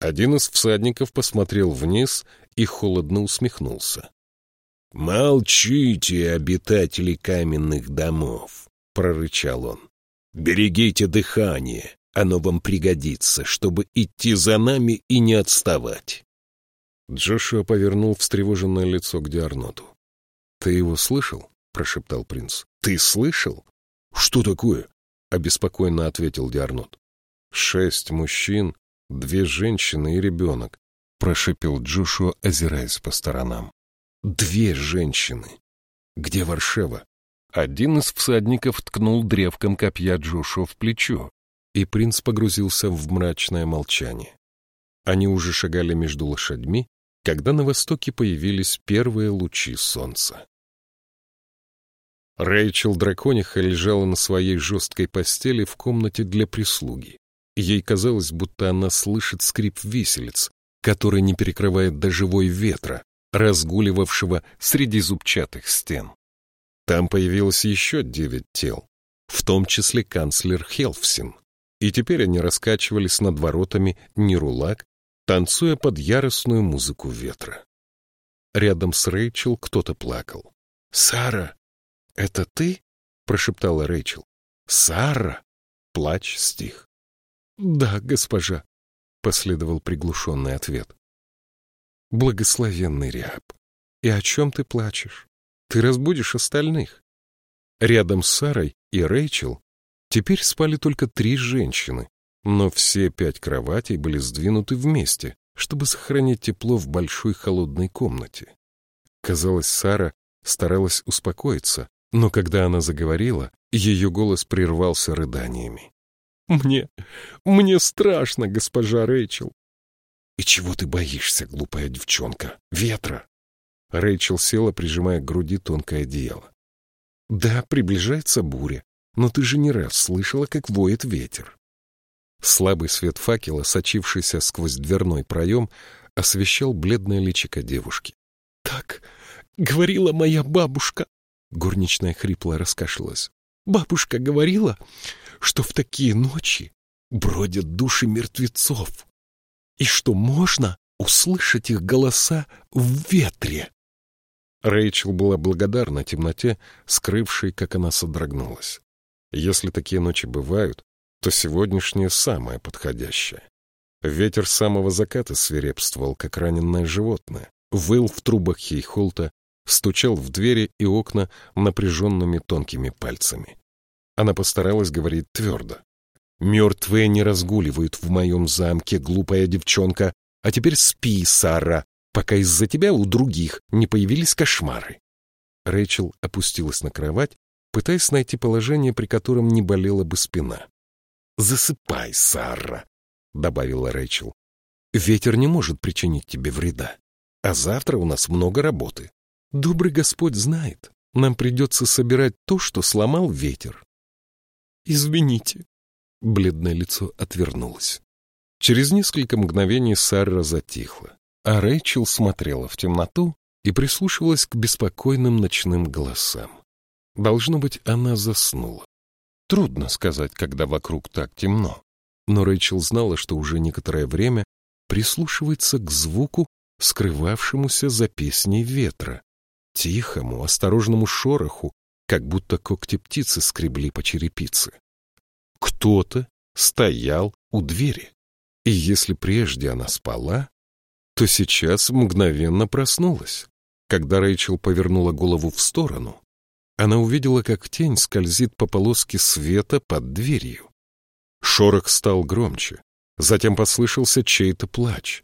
Один из всадников посмотрел вниз и холодно усмехнулся. «Молчите, обитатели каменных домов!» — прорычал он. «Берегите дыхание, оно вам пригодится, чтобы идти за нами и не отставать!» Джошуа повернул встревоженное лицо к Диарноту. «Ты его слышал?» — прошептал принц. «Ты слышал?» «Что такое?» — обеспокоенно ответил Диарнот. «Шесть мужчин, две женщины и ребенок», — прошепел Джошуа, озираясь по сторонам. «Две женщины! Где Варшева?» Один из всадников ткнул древком копья Джошуа в плечо, и принц погрузился в мрачное молчание. Они уже шагали между лошадьми, когда на востоке появились первые лучи солнца. Рэйчел Дракониха лежала на своей жесткой постели в комнате для прислуги. Ей казалось, будто она слышит скрип виселиц, который не перекрывает даже вой ветра, разгуливавшего среди зубчатых стен. Там появилось еще девять тел, в том числе канцлер Хелфсин, и теперь они раскачивались над воротами Нирулак, танцуя под яростную музыку ветра. Рядом с Рэйчел кто-то плакал. «Сара!» «Это ты?» — прошептала Рэйчел. «Сара!» — плач стих. «Да, госпожа», — последовал приглушенный ответ. «Благословенный Ряб, и о чем ты плачешь? Ты разбудишь остальных». Рядом с Сарой и Рэйчел теперь спали только три женщины, но все пять кроватей были сдвинуты вместе, чтобы сохранить тепло в большой холодной комнате. Казалось, Сара старалась успокоиться, но когда она заговорила, ее голос прервался рыданиями. «Мне... мне страшно, госпожа Рэйчел». «И чего ты боишься, глупая девчонка? Ветра!» Рэйчел села, прижимая к груди тонкое одеяло. Да, приближается буря, но ты же не раз слышала, как воет ветер. Слабый свет факела, сочившийся сквозь дверной проем, освещал бледное личико девушки. — Так говорила моя бабушка. Горничная хрипло раскашлялась. — Бабушка говорила, что в такие ночи бродят души мертвецов, и что можно услышать их голоса в ветре. Рэйчел была благодарна темноте, скрывшей, как она содрогнулась. Если такие ночи бывают, то сегодняшняя самая подходящая. Ветер самого заката свирепствовал, как раненное животное, выл в трубах Хейхолта, стучал в двери и окна напряженными тонкими пальцами. Она постаралась говорить твердо. «Мертвые не разгуливают в моем замке, глупая девчонка, а теперь спи, Сара, пока из-за тебя у других не появились кошмары». Рэйчел опустилась на кровать, пытаясь найти положение, при котором не болела бы спина. «Засыпай, Сара», — добавила Рэйчел. «Ветер не может причинить тебе вреда, а завтра у нас много работы. Добрый Господь знает, нам придется собирать то, что сломал ветер». «Извините», — бледное лицо отвернулось. Через несколько мгновений Сара затихла, а Рэйчел смотрела в темноту и прислушивалась к беспокойным ночным голосам. Должно быть, она заснула. Трудно сказать, когда вокруг так темно, но Рэйчел знала, что уже некоторое время прислушивается к звуку, скрывавшемуся за песней ветра, тихому, осторожному шороху, как будто когти птицы скребли по черепице. Кто-то стоял у двери. И если прежде она спала, то сейчас мгновенно проснулась. Когда Рэйчел повернула голову в сторону, она увидела, как тень скользит по полоске света под дверью. Шорох стал громче. Затем послышался чей-то плач.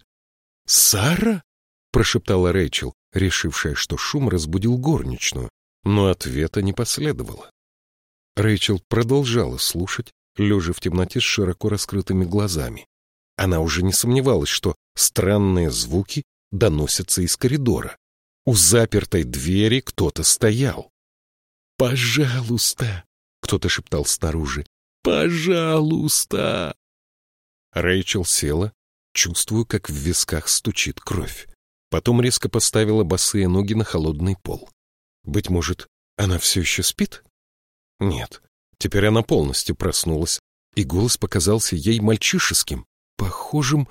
«Сара?» — прошептала Рэйчел, решившая, что шум разбудил горничную, но ответа не последовало. Рэйчел продолжала слушать, лежа в темноте с широко раскрытыми глазами. Она уже не сомневалась, что странные звуки доносятся из коридора. У запертой двери кто-то стоял. «Пожалуйста!» — кто-то шептал снаружи. «Пожалуйста!» Рэйчел села, чувствуя, как в висках стучит кровь. Потом резко поставила босые ноги на холодный пол. Быть может, она все еще спит? Нет, теперь она полностью проснулась, и голос показался ей мальчишеским похожим...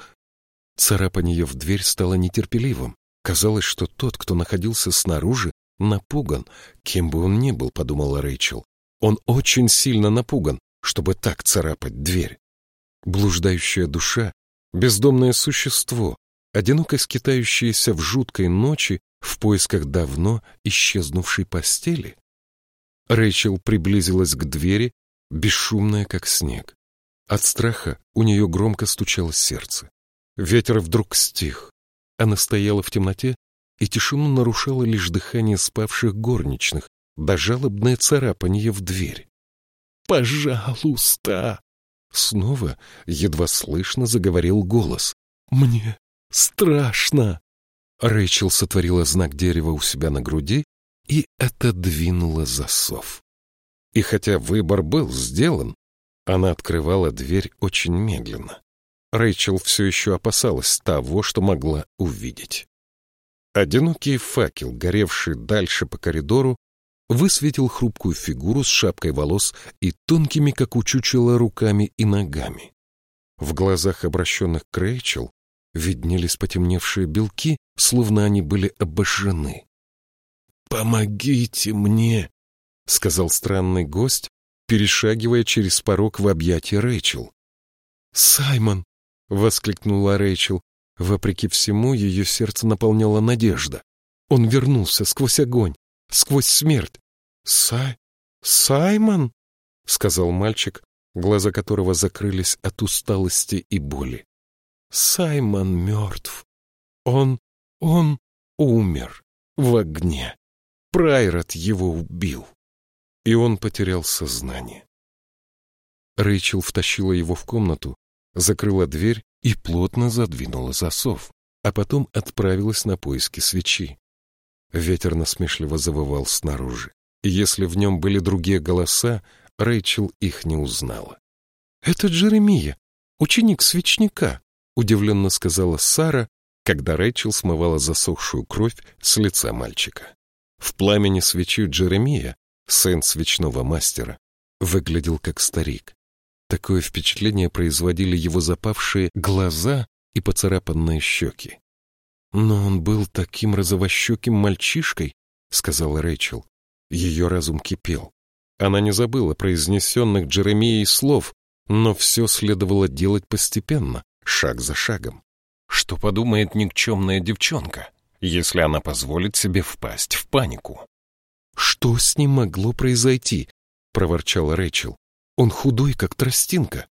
Царапанье в дверь стало нетерпеливым. Казалось, что тот, кто находился снаружи, напуган. Кем бы он ни был, подумала Рэйчел. Он очень сильно напуган, чтобы так царапать дверь. Блуждающая душа, бездомное существо, одиноко скитающееся в жуткой ночи в поисках давно исчезнувшей постели. Рэйчел приблизилась к двери, бесшумная, как снег. От страха у нее громко стучало сердце. Ветер вдруг стих. Она стояла в темноте, и тишину нарушало лишь дыхание спавших горничных, да жалобное царапанье в дверь. «Пожалуйста!» Снова едва слышно заговорил голос. «Мне страшно!» Рэйчел сотворила знак дерева у себя на груди и отодвинула засов. И хотя выбор был сделан, она открывала дверь очень медленно. Рэйчел все еще опасалась того, что могла увидеть. Одинокий факел, горевший дальше по коридору, высветил хрупкую фигуру с шапкой волос и тонкими, как у чучела, руками и ногами. В глазах, обращенных к Рэйчел, виднелись потемневшие белки, словно они были обожжены. «Помогите мне!» — сказал странный гость, перешагивая через порог в объятия Рэйчел. «Саймон!» — воскликнула Рэйчел. Вопреки всему, ее сердце наполняло надежда. Он вернулся сквозь огонь, сквозь смерть. «Сай... Саймон?» — сказал мальчик, глаза которого закрылись от усталости и боли. «Саймон мертв. Он... он умер в огне. Прайрат его убил» и он потерял сознание. Рэйчел втащила его в комнату, закрыла дверь и плотно задвинула засов, а потом отправилась на поиски свечи. Ветер насмешливо завывал снаружи. И если в нем были другие голоса, Рэйчел их не узнала. «Это Джеремия, ученик свечника», — удивленно сказала Сара, когда Рэйчел смывала засохшую кровь с лица мальчика. В пламени свечи Джеремия, сын свечного мастера, выглядел как старик. Такое впечатление производили его запавшие глаза и поцарапанные щеки. «Но он был таким розовощеким мальчишкой», — сказала Рэйчел. Ее разум кипел. Она не забыла произнесенных Джеремией слов, но все следовало делать постепенно, шаг за шагом. Что подумает никчемная девчонка, если она позволит себе впасть в панику? «Что с ним могло произойти?» — проворчала Рэйчел. «Он худой, как тростинка».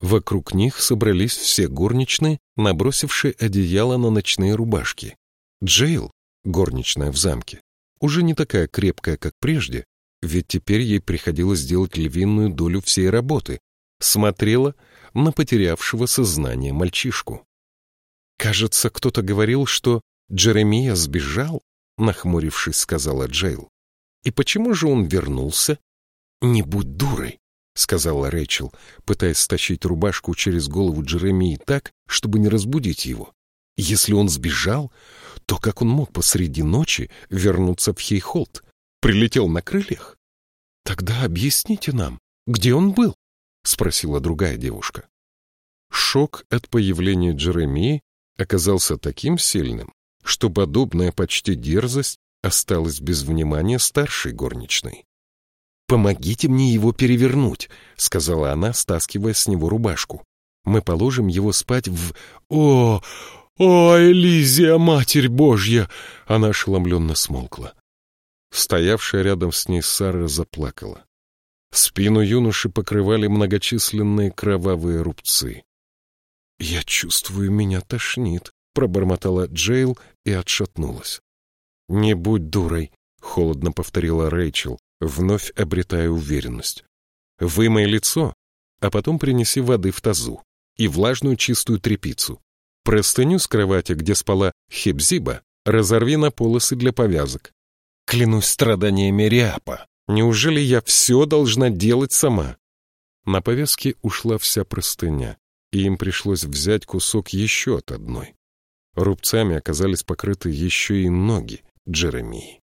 Вокруг них собрались все горничные, набросившие одеяло на ночные рубашки. Джейл, горничная в замке, уже не такая крепкая, как прежде, ведь теперь ей приходилось делать львиную долю всей работы, смотрела на потерявшего сознание мальчишку. «Кажется, кто-то говорил, что Джеремия сбежал», — нахмурившись, сказала Джейл. «И почему же он вернулся?» «Не будь дурой», — сказала Рэйчел, пытаясь стащить рубашку через голову Джеремии так, чтобы не разбудить его. «Если он сбежал, то как он мог посреди ночи вернуться в Хейхолд? Прилетел на крыльях? Тогда объясните нам, где он был? Спросила другая девушка. Шок от появления Джеремии оказался таким сильным, что подобная почти дерзость осталась без внимания старшей горничной. «Помогите мне его перевернуть», — сказала она, стаскивая с него рубашку. «Мы положим его спать в... О, «О, Элизия, Матерь Божья!» Она ошеломленно смолкла. Стоявшая рядом с ней Сара заплакала. Спину юноши покрывали многочисленные кровавые рубцы. «Я чувствую, меня тошнит», — пробормотала Джейл и отшатнулась. «Не будь дурой», — холодно повторила Рэйчел, вновь обретая уверенность. «Вымой лицо, а потом принеси воды в тазу и влажную чистую тряпицу. Простыню с кровати, где спала Хебзиба, разорви на полосы для повязок. Клянусь страданиями Риапа. Неужели я все должна делать сама? На повязке ушла вся простыня, и им пришлось взять кусок еще от одной. Рубцами оказались покрыты еще и ноги Джеремии.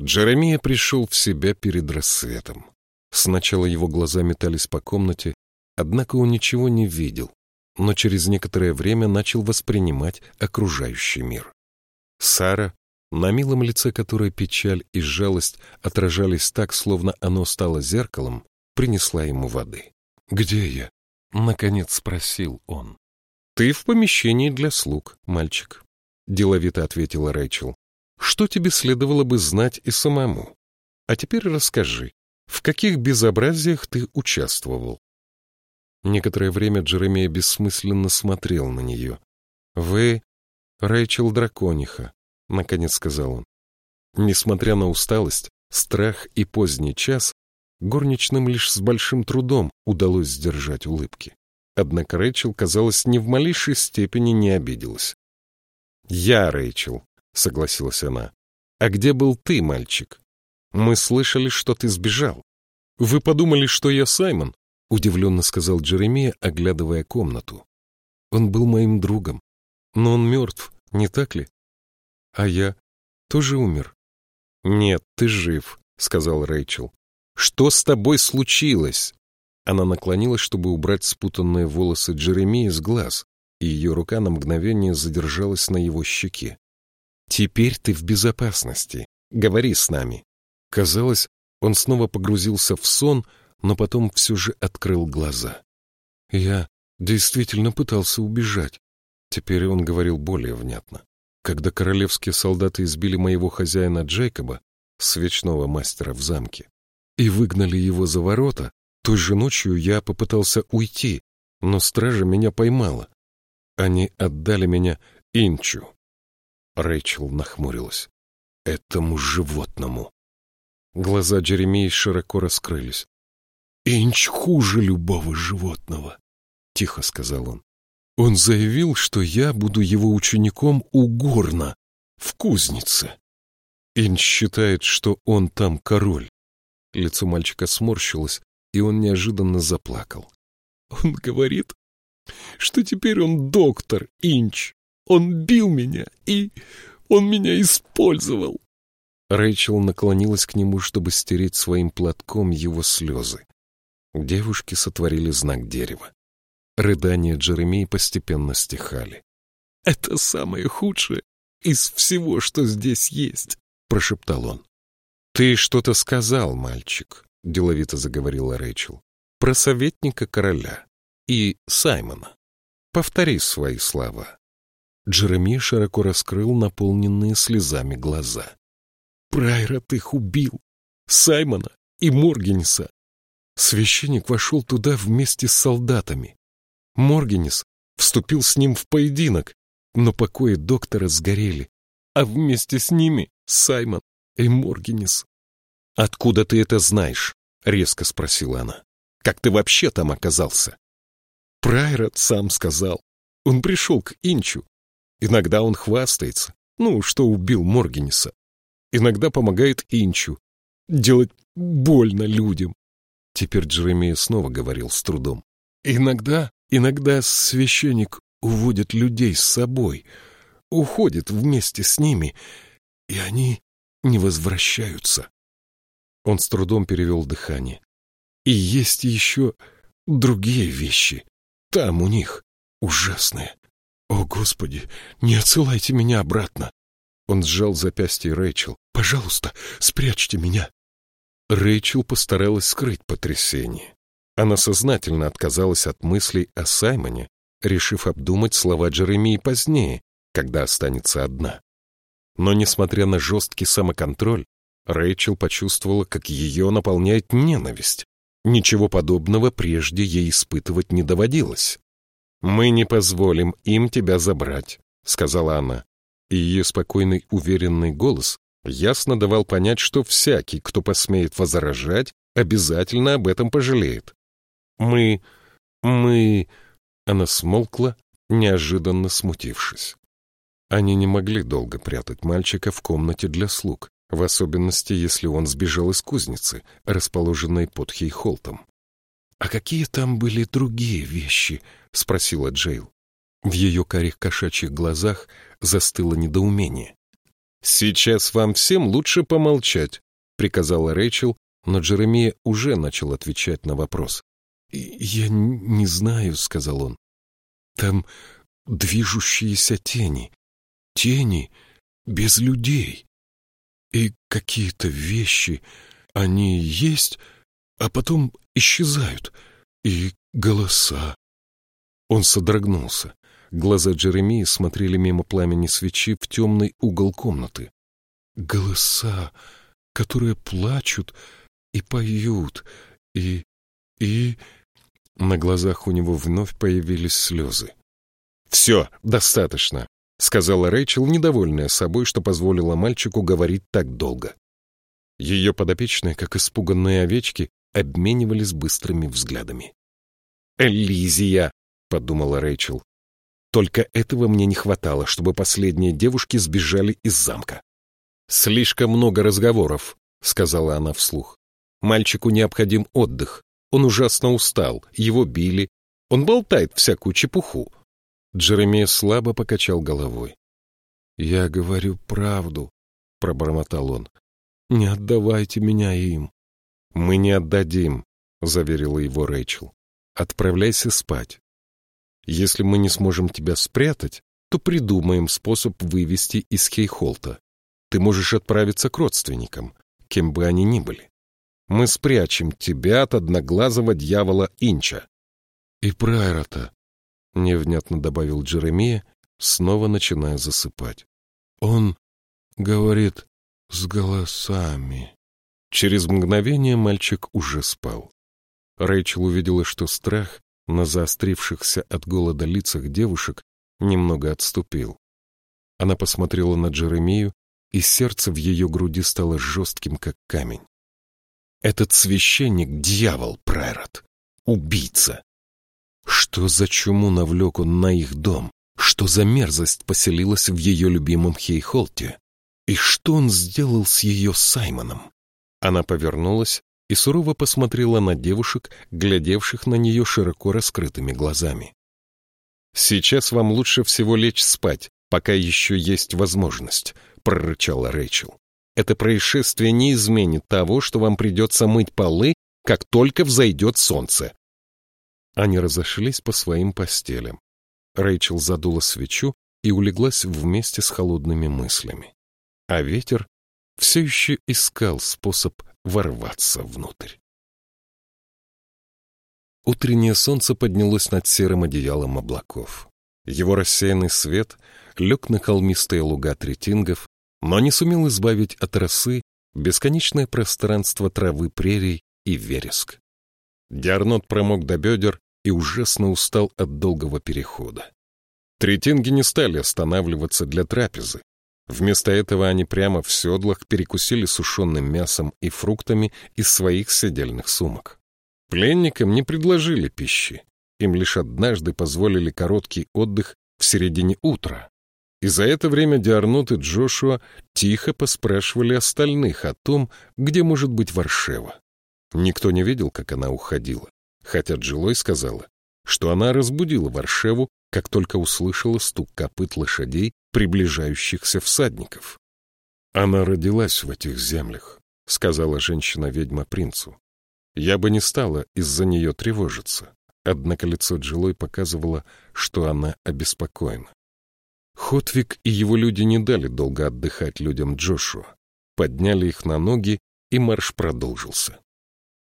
Джеремия пришел в себя перед рассветом. Сначала его глаза метались по комнате, однако он ничего не видел, но через некоторое время начал воспринимать окружающий мир. Сара, на милом лице которой печаль и жалость отражались так, словно оно стало зеркалом, принесла ему воды. «Где я?» — наконец спросил он. «Ты в помещении для слуг, мальчик», — деловито ответила Рэйчел. «Что тебе следовало бы знать и самому? А теперь расскажи, в каких безобразиях ты участвовал?» Некоторое время Джеремия бессмысленно смотрел на нее. «Вы Рэйчел Дракониха», — наконец сказал он. Несмотря на усталость, страх и поздний час, горничным лишь с большим трудом удалось сдержать улыбки. Однако Рэйчел, казалось, ни в малейшей степени не обиделась. «Я Рэйчел», — согласилась она. «А где был ты, мальчик? Мы слышали, что ты сбежал. Вы подумали, что я Саймон, Удивленно сказал Джеремия, оглядывая комнату. Он был моим другом. Но он мертв, не так ли? А я тоже умер. Нет, ты жив, сказал Рэйчел. Что с тобой случилось? Она наклонилась, чтобы убрать спутанные волосы Джеремии с глаз, и ее рука на мгновение задержалась на его щеке. «Теперь ты в безопасности. Говори с нами». Казалось, он снова погрузился в сон, но потом все же открыл глаза. Я действительно пытался убежать. Теперь он говорил более внятно. Когда королевские солдаты избили моего хозяина Джейкоба, свечного мастера в замке, и выгнали его за ворота, той же ночью я попытался уйти, но стража меня поймала. Они отдали меня Инчу. Рэйчел нахмурилась. Этому животному. Глаза Джеремии широко раскрылись. «Инч хуже любого животного», — тихо сказал он. «Он заявил, что я буду его учеником у Горна, в кузнице. Инч считает, что он там король. Лицо мальчика сморщилось, и он неожиданно заплакал. Он говорит, что теперь он доктор Инч. Он бил меня, и он меня использовал. Рэйчел наклонилась к нему, чтобы стереть своим платком его слезы. Девушки сотворили знак дерева. Рыдания Джеремии постепенно стихали. «Это самое худшее из всего, что здесь есть», — прошептал он. «Ты что-то сказал, мальчик», — деловито заговорила Рэйчел, — «про советника короля и Саймона. Повтори свои слова». Джереми широко раскрыл наполненные слезами глаза. «Прайрат их убил! Саймона и Моргенеса! Священник вошел туда вместе с солдатами. Моргенес вступил с ним в поединок, но покои доктора сгорели, а вместе с ними Саймон и Моргенес. «Откуда ты это знаешь?» — резко спросила она. «Как ты вообще там оказался?» Прайрат сам сказал. Он пришел к Инчу. Иногда он хвастается, ну, что убил Моргенеса. Иногда помогает Инчу. Делать больно людям. Теперь Джеремия снова говорил с трудом. Иногда, иногда священник уводит людей с собой, уходит вместе с ними, и они не возвращаются. Он с трудом перевел дыхание. И есть еще другие вещи. Там у них ужасные. О, Господи, не отсылайте меня обратно. Он сжал запястье Рэйчел. Пожалуйста, спрячьте меня. Рэйчел постаралась скрыть потрясение. Она сознательно отказалась от мыслей о Саймоне, решив обдумать слова Джеремии позднее, когда останется одна. Но, несмотря на жесткий самоконтроль, Рэйчел почувствовала, как ее наполняет ненависть. Ничего подобного прежде ей испытывать не доводилось. «Мы не позволим им тебя забрать», — сказала она. И ее спокойный, уверенный голос ясно давал понять, что всякий, кто посмеет возражать, обязательно об этом пожалеет. «Мы... мы...» Она смолкла, неожиданно смутившись. Они не могли долго прятать мальчика в комнате для слуг, в особенности, если он сбежал из кузницы, расположенной под Хейхолтом. «А какие там были другие вещи?» — спросила Джейл. В ее карих кошачьих глазах застыло недоумение. «Сейчас вам всем лучше помолчать», — приказала Рэйчел, но Джеремия уже начал отвечать на вопрос. «Я не знаю», — сказал он. «Там движущиеся тени. Тени без людей. И какие-то вещи, они есть, а потом исчезают. И голоса». Он содрогнулся. Глаза Джеремии смотрели мимо пламени свечи в темный угол комнаты. Голоса, которые плачут и поют, и... и... На глазах у него вновь появились слезы. «Все, достаточно», — сказала Рэйчел, недовольная собой, что позволила мальчику говорить так долго. Ее подопечные, как испуганные овечки, обменивались быстрыми взглядами. «Элизия!» — подумала Рэйчел. Только этого мне не хватало, чтобы последние девушки сбежали из замка. «Слишком много разговоров», — сказала она вслух. «Мальчику необходим отдых. Он ужасно устал, его били. Он болтает всякую чепуху». Джеремия слабо покачал головой. «Я говорю правду», — пробормотал он. «Не отдавайте меня им». «Мы не отдадим», — заверила его Рэйчел. «Отправляйся спать. Если мы не сможем тебя спрятать, то придумаем способ вывести из Хейхолта. Ты можешь отправиться к родственникам, кем бы они ни были. Мы спрячем тебя от одноглазого дьявола Инча. — И Прайрота, — невнятно добавил Джеремия, снова начиная засыпать. — Он говорит с голосами. Через мгновение мальчик уже спал. Рэйчел увидела, что страх на заострившихся от голода лицах девушек немного отступил. Она посмотрела на Джеремию, и сердце в ее груди стало жестким, как камень. Этот священник — дьявол, Прайрат, убийца. Что за чуму навлек он на их дом? Что за мерзость поселилась в ее любимом Хейхолте? И что он сделал с ее Саймоном? Она повернулась и сурово посмотрела на девушек, глядевших на нее широко раскрытыми глазами. «Сейчас вам лучше всего лечь спать, пока еще есть возможность», — прорычала Рэйчел. «Это происшествие не изменит того, что вам придется мыть полы, как только взойдет солнце». Они разошлись по своим постелям. Рэйчел задула свечу и улеглась вместе с холодными мыслями. А ветер все еще искал способ ворваться внутрь. Утреннее солнце поднялось над серым одеялом облаков. Его рассеянный свет лег на холмистые луга третингов, но не сумел избавить от росы бесконечное пространство травы прерий и вереск. Диарнот промок до бедер и ужасно устал от долгого перехода. Третинги не стали останавливаться для трапезы. Вместо этого они прямо в седлах перекусили сушеным мясом и фруктами из своих седельных сумок. Пленникам не предложили пищи. Им лишь однажды позволили короткий отдых в середине утра. И за это время Диарнот и Джошуа тихо поспрашивали остальных о том, где может быть Варшева. Никто не видел, как она уходила, хотя Джилой сказала, что она разбудила Варшеву, как только услышала стук копыт лошадей, приближающихся всадников. «Она родилась в этих землях», — сказала женщина-ведьма принцу. «Я бы не стала из-за нее тревожиться». Однако лицо Джилой показывало, что она обеспокоена. Хотвик и его люди не дали долго отдыхать людям Джошуа, подняли их на ноги, и марш продолжился.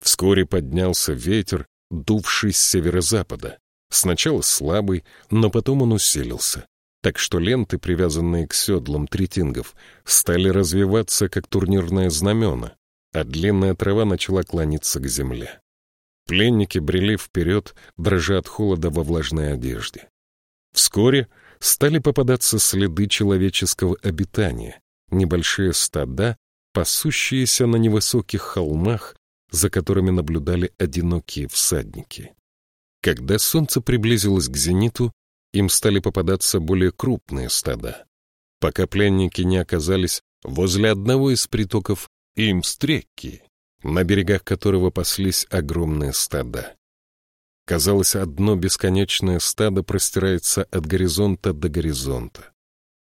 Вскоре поднялся ветер, дувший с северо-запада. Сначала слабый, но потом он усилился, так что ленты, привязанные к седлам третингов, стали развиваться, как турнирное знамена, а длинная трава начала клониться к земле. Пленники брели вперед, дрожа от холода во влажной одежде. Вскоре стали попадаться следы человеческого обитания, небольшие стада, пасущиеся на невысоких холмах, за которыми наблюдали одинокие всадники. Когда солнце приблизилось к зениту, им стали попадаться более крупные стада. Пока пленники не оказались возле одного из притоков Имстрекки, на берегах которого паслись огромные стада. Казалось, одно бесконечное стадо простирается от горизонта до горизонта.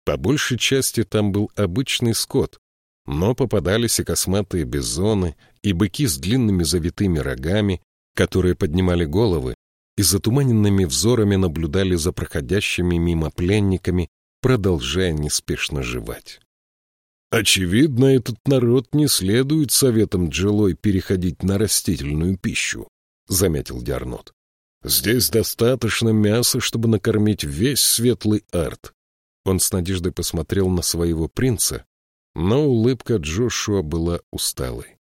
По большей части там был обычный скот, но попадались и косматые бизоны, и быки с длинными завитыми рогами, которые поднимали головы и затуманенными взорами наблюдали за проходящими мимо пленниками, продолжая неспешно жевать. Очевидно, этот народ не следует советам Джилой переходить на растительную пищу, — заметил Диарнот. Здесь достаточно мяса, чтобы накормить весь светлый арт. Он с надеждой посмотрел на своего принца, но улыбка Джошуа была усталой.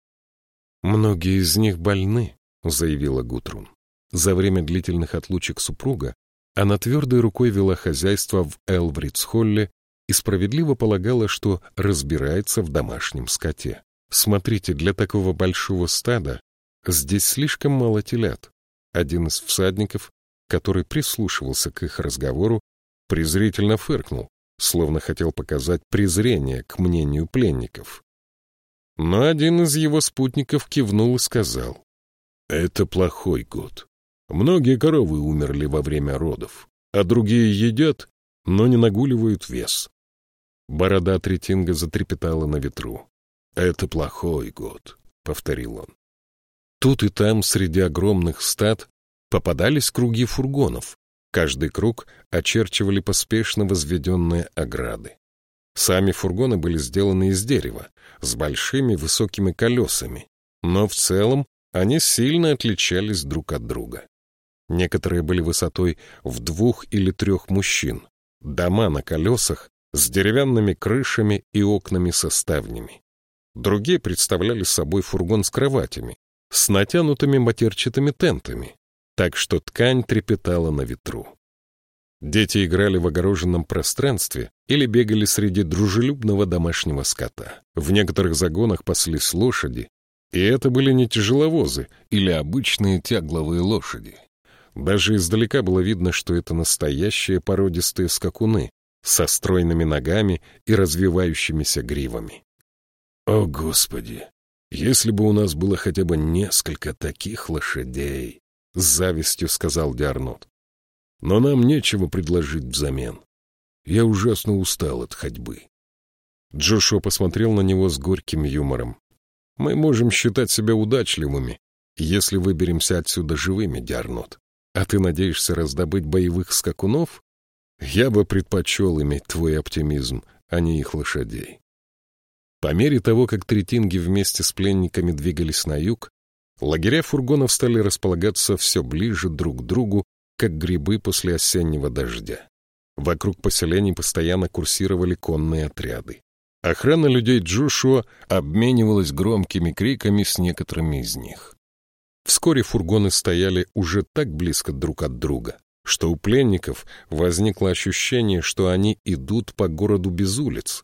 «Многие из них больны», — заявила Гутрун. За время длительных отлучек супруга она твердой рукой вела хозяйство в Элвридсхолле и справедливо полагала, что разбирается в домашнем скоте. Смотрите, для такого большого стада здесь слишком мало телят. Один из всадников, который прислушивался к их разговору, презрительно фыркнул, словно хотел показать презрение к мнению пленников. Но один из его спутников кивнул и сказал, «Это плохой год. Многие коровы умерли во время родов, а другие едят, но не нагуливают вес. Борода Третинга затрепетала на ветру. «Это плохой год», — повторил он. Тут и там, среди огромных стад, попадались круги фургонов. Каждый круг очерчивали поспешно возведенные ограды. Сами фургоны были сделаны из дерева, с большими высокими колесами, но в целом они сильно отличались друг от друга. Некоторые были высотой в двух или трех мужчин. Дома на колесах с деревянными крышами и окнами со ставнями. Другие представляли собой фургон с кроватями, с натянутыми матерчатыми тентами, так что ткань трепетала на ветру. Дети играли в огороженном пространстве или бегали среди дружелюбного домашнего скота. В некоторых загонах паслись лошади, и это были не тяжеловозы или обычные тягловые лошади. Даже издалека было видно, что это настоящие породистые скакуны, со стройными ногами и развивающимися гривами. «О, Господи! Если бы у нас было хотя бы несколько таких лошадей!» — с завистью сказал Диарнот. «Но нам нечего предложить взамен. Я ужасно устал от ходьбы». Джошуа посмотрел на него с горьким юмором. «Мы можем считать себя удачливыми, если выберемся отсюда живыми, Диарнот. А ты надеешься раздобыть боевых скакунов? Я бы предпочел иметь твой оптимизм, а не их лошадей». По мере того, как третинги вместе с пленниками двигались на юг, лагеря фургонов стали располагаться все ближе друг к другу, как грибы после осеннего дождя. Вокруг поселений постоянно курсировали конные отряды. Охрана людей Джошуа обменивалась громкими криками с некоторыми из них. Вскоре фургоны стояли уже так близко друг от друга, что у пленников возникло ощущение, что они идут по городу без улиц.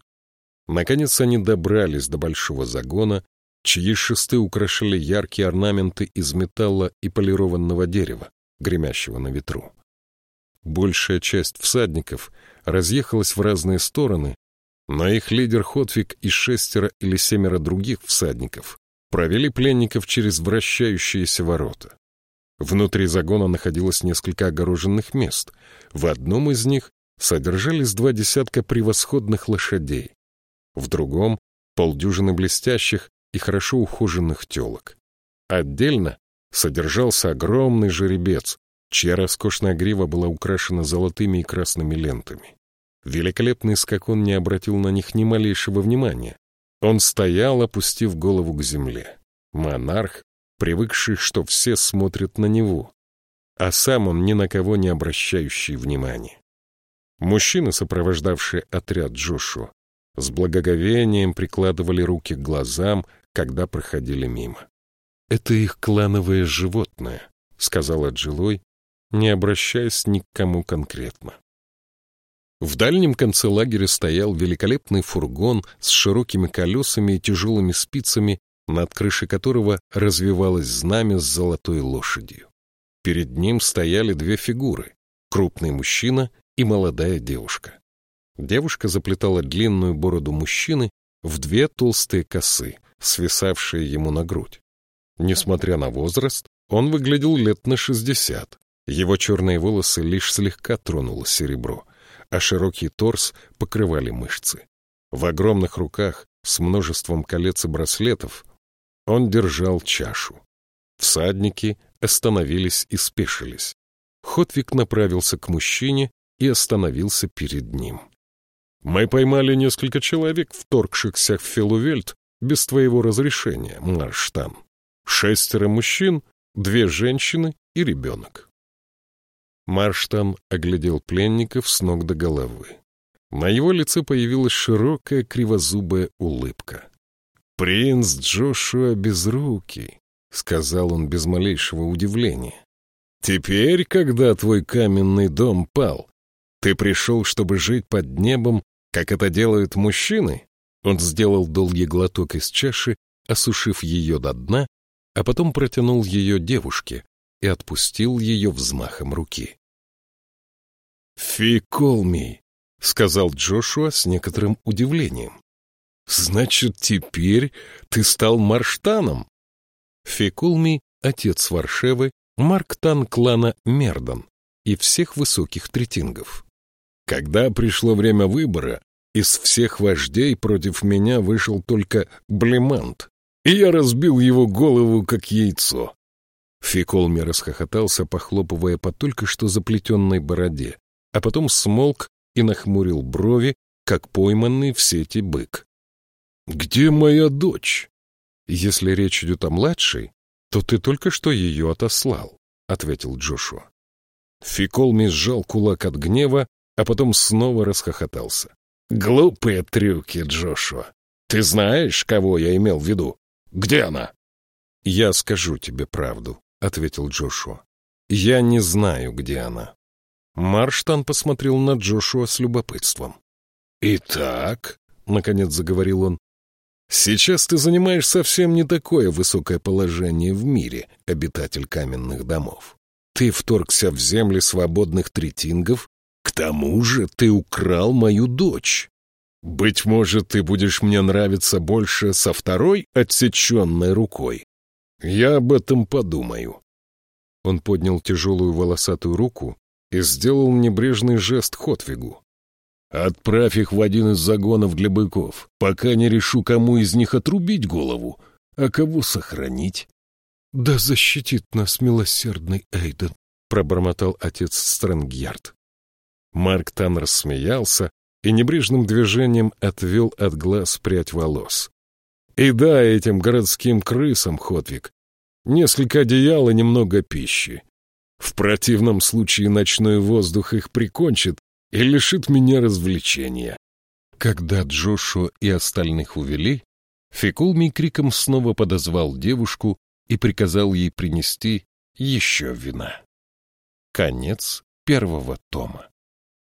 Наконец они добрались до большого загона, чьи шесты украшали яркие орнаменты из металла и полированного дерева, гремящего на ветру. Большая часть всадников разъехалась в разные стороны, но их лидер Хотвик и шестеро или семеро других всадников провели пленников через вращающиеся ворота. Внутри загона находилось несколько огороженных мест. В одном из них содержались два десятка превосходных лошадей, в другом — полдюжины блестящих и хорошо ухоженных телок. Отдельно содержался огромный жеребец, чья роскошная грива была украшена золотыми и красными лентами. Великолепный скакон не обратил на них ни малейшего внимания. Он стоял, опустив голову к земле. Монарх, привыкший, что все смотрят на него, а сам он ни на кого не обращающий внимания. Мужчины, сопровождавшие отряд Джошуа, с благоговением прикладывали руки к глазам, когда проходили мимо. «Это их клановое животное», — сказала Джилой, не обращаясь ни к кому конкретно. В дальнем конце лагеря стоял великолепный фургон с широкими колесами и тяжелыми спицами, над крышей которого развивалось знамя с золотой лошадью. Перед ним стояли две фигуры — крупный мужчина и молодая девушка. Девушка заплетала длинную бороду мужчины в две толстые косы, свисавшие ему на грудь. Несмотря на возраст, он выглядел лет на шестьдесят, его черные волосы лишь слегка тронуло серебро, а широкий торс покрывали мышцы. В огромных руках с множеством колец и браслетов он держал чашу. Всадники остановились и спешились. Хотвик направился к мужчине и остановился перед ним. «Мы поймали несколько человек, вторгшихся в Филувельт без твоего разрешения, Марштам. Шестеро мужчин, две женщины и ребенок. Марштам оглядел пленников с ног до головы. На его лице появилась широкая кривозубая улыбка. «Принц Джошуа Безрукий», — сказал он без малейшего удивления. «Теперь, когда твой каменный дом пал, ты пришел, чтобы жить под небом, как это делают мужчины?» Он сделал долгий глоток из чаши, осушив ее до дна, а потом протянул ее девушке, и отпустил ее взмахом руки. «Фиколми», — сказал Джошуа с некоторым удивлением. «Значит, теперь ты стал марштаном?» Фикулми — отец Варшевы, марктан клана Мердан и всех высоких третингов. Когда пришло время выбора, из всех вождей против меня вышел только Блемант, и я разбил его голову, как яйцо. Фиколми расхохотался, похлопывая по только что заплетенной бороде, а потом смолк и нахмурил брови, как пойманный в сети бык. «Где моя дочь?» «Если речь идет о младшей, то ты только что ее отослал», — ответил Джошуа. Фиколми сжал кулак от гнева, а потом снова расхохотался. «Глупые трюки, Джошуа! Ты знаешь, кого я имел в виду? Где она?» «Я скажу тебе правду», ответил Джошуа. «Я не знаю, где она». Марштан посмотрел на Джошуа с любопытством. «Итак», — наконец заговорил он, — «сейчас ты занимаешь совсем не такое высокое положение в мире, обитатель каменных домов. Ты вторгся в земли свободных третингов тому же ты украл мою дочь. Быть может, ты будешь мне нравиться больше со второй отсеченной рукой. Я об этом подумаю». Он поднял тяжелую волосатую руку и сделал небрежный жест Хотвигу. «Отправь их в один из загонов для быков, пока не решу, кому из них отрубить голову, а кого сохранить». «Да защитит нас милосердный Эйден», — пробормотал отец Стрэнгьярд. Марк Тан рассмеялся и небрежным движением отвел от глаз прядь волос. «И дай этим городским крысам, Хотвик, несколько одеял и немного пищи. В противном случае ночной воздух их прикончит и лишит меня развлечения». Когда Джошуа и остальных увели, Фекулмий криком снова подозвал девушку и приказал ей принести еще вина. Конец первого тома.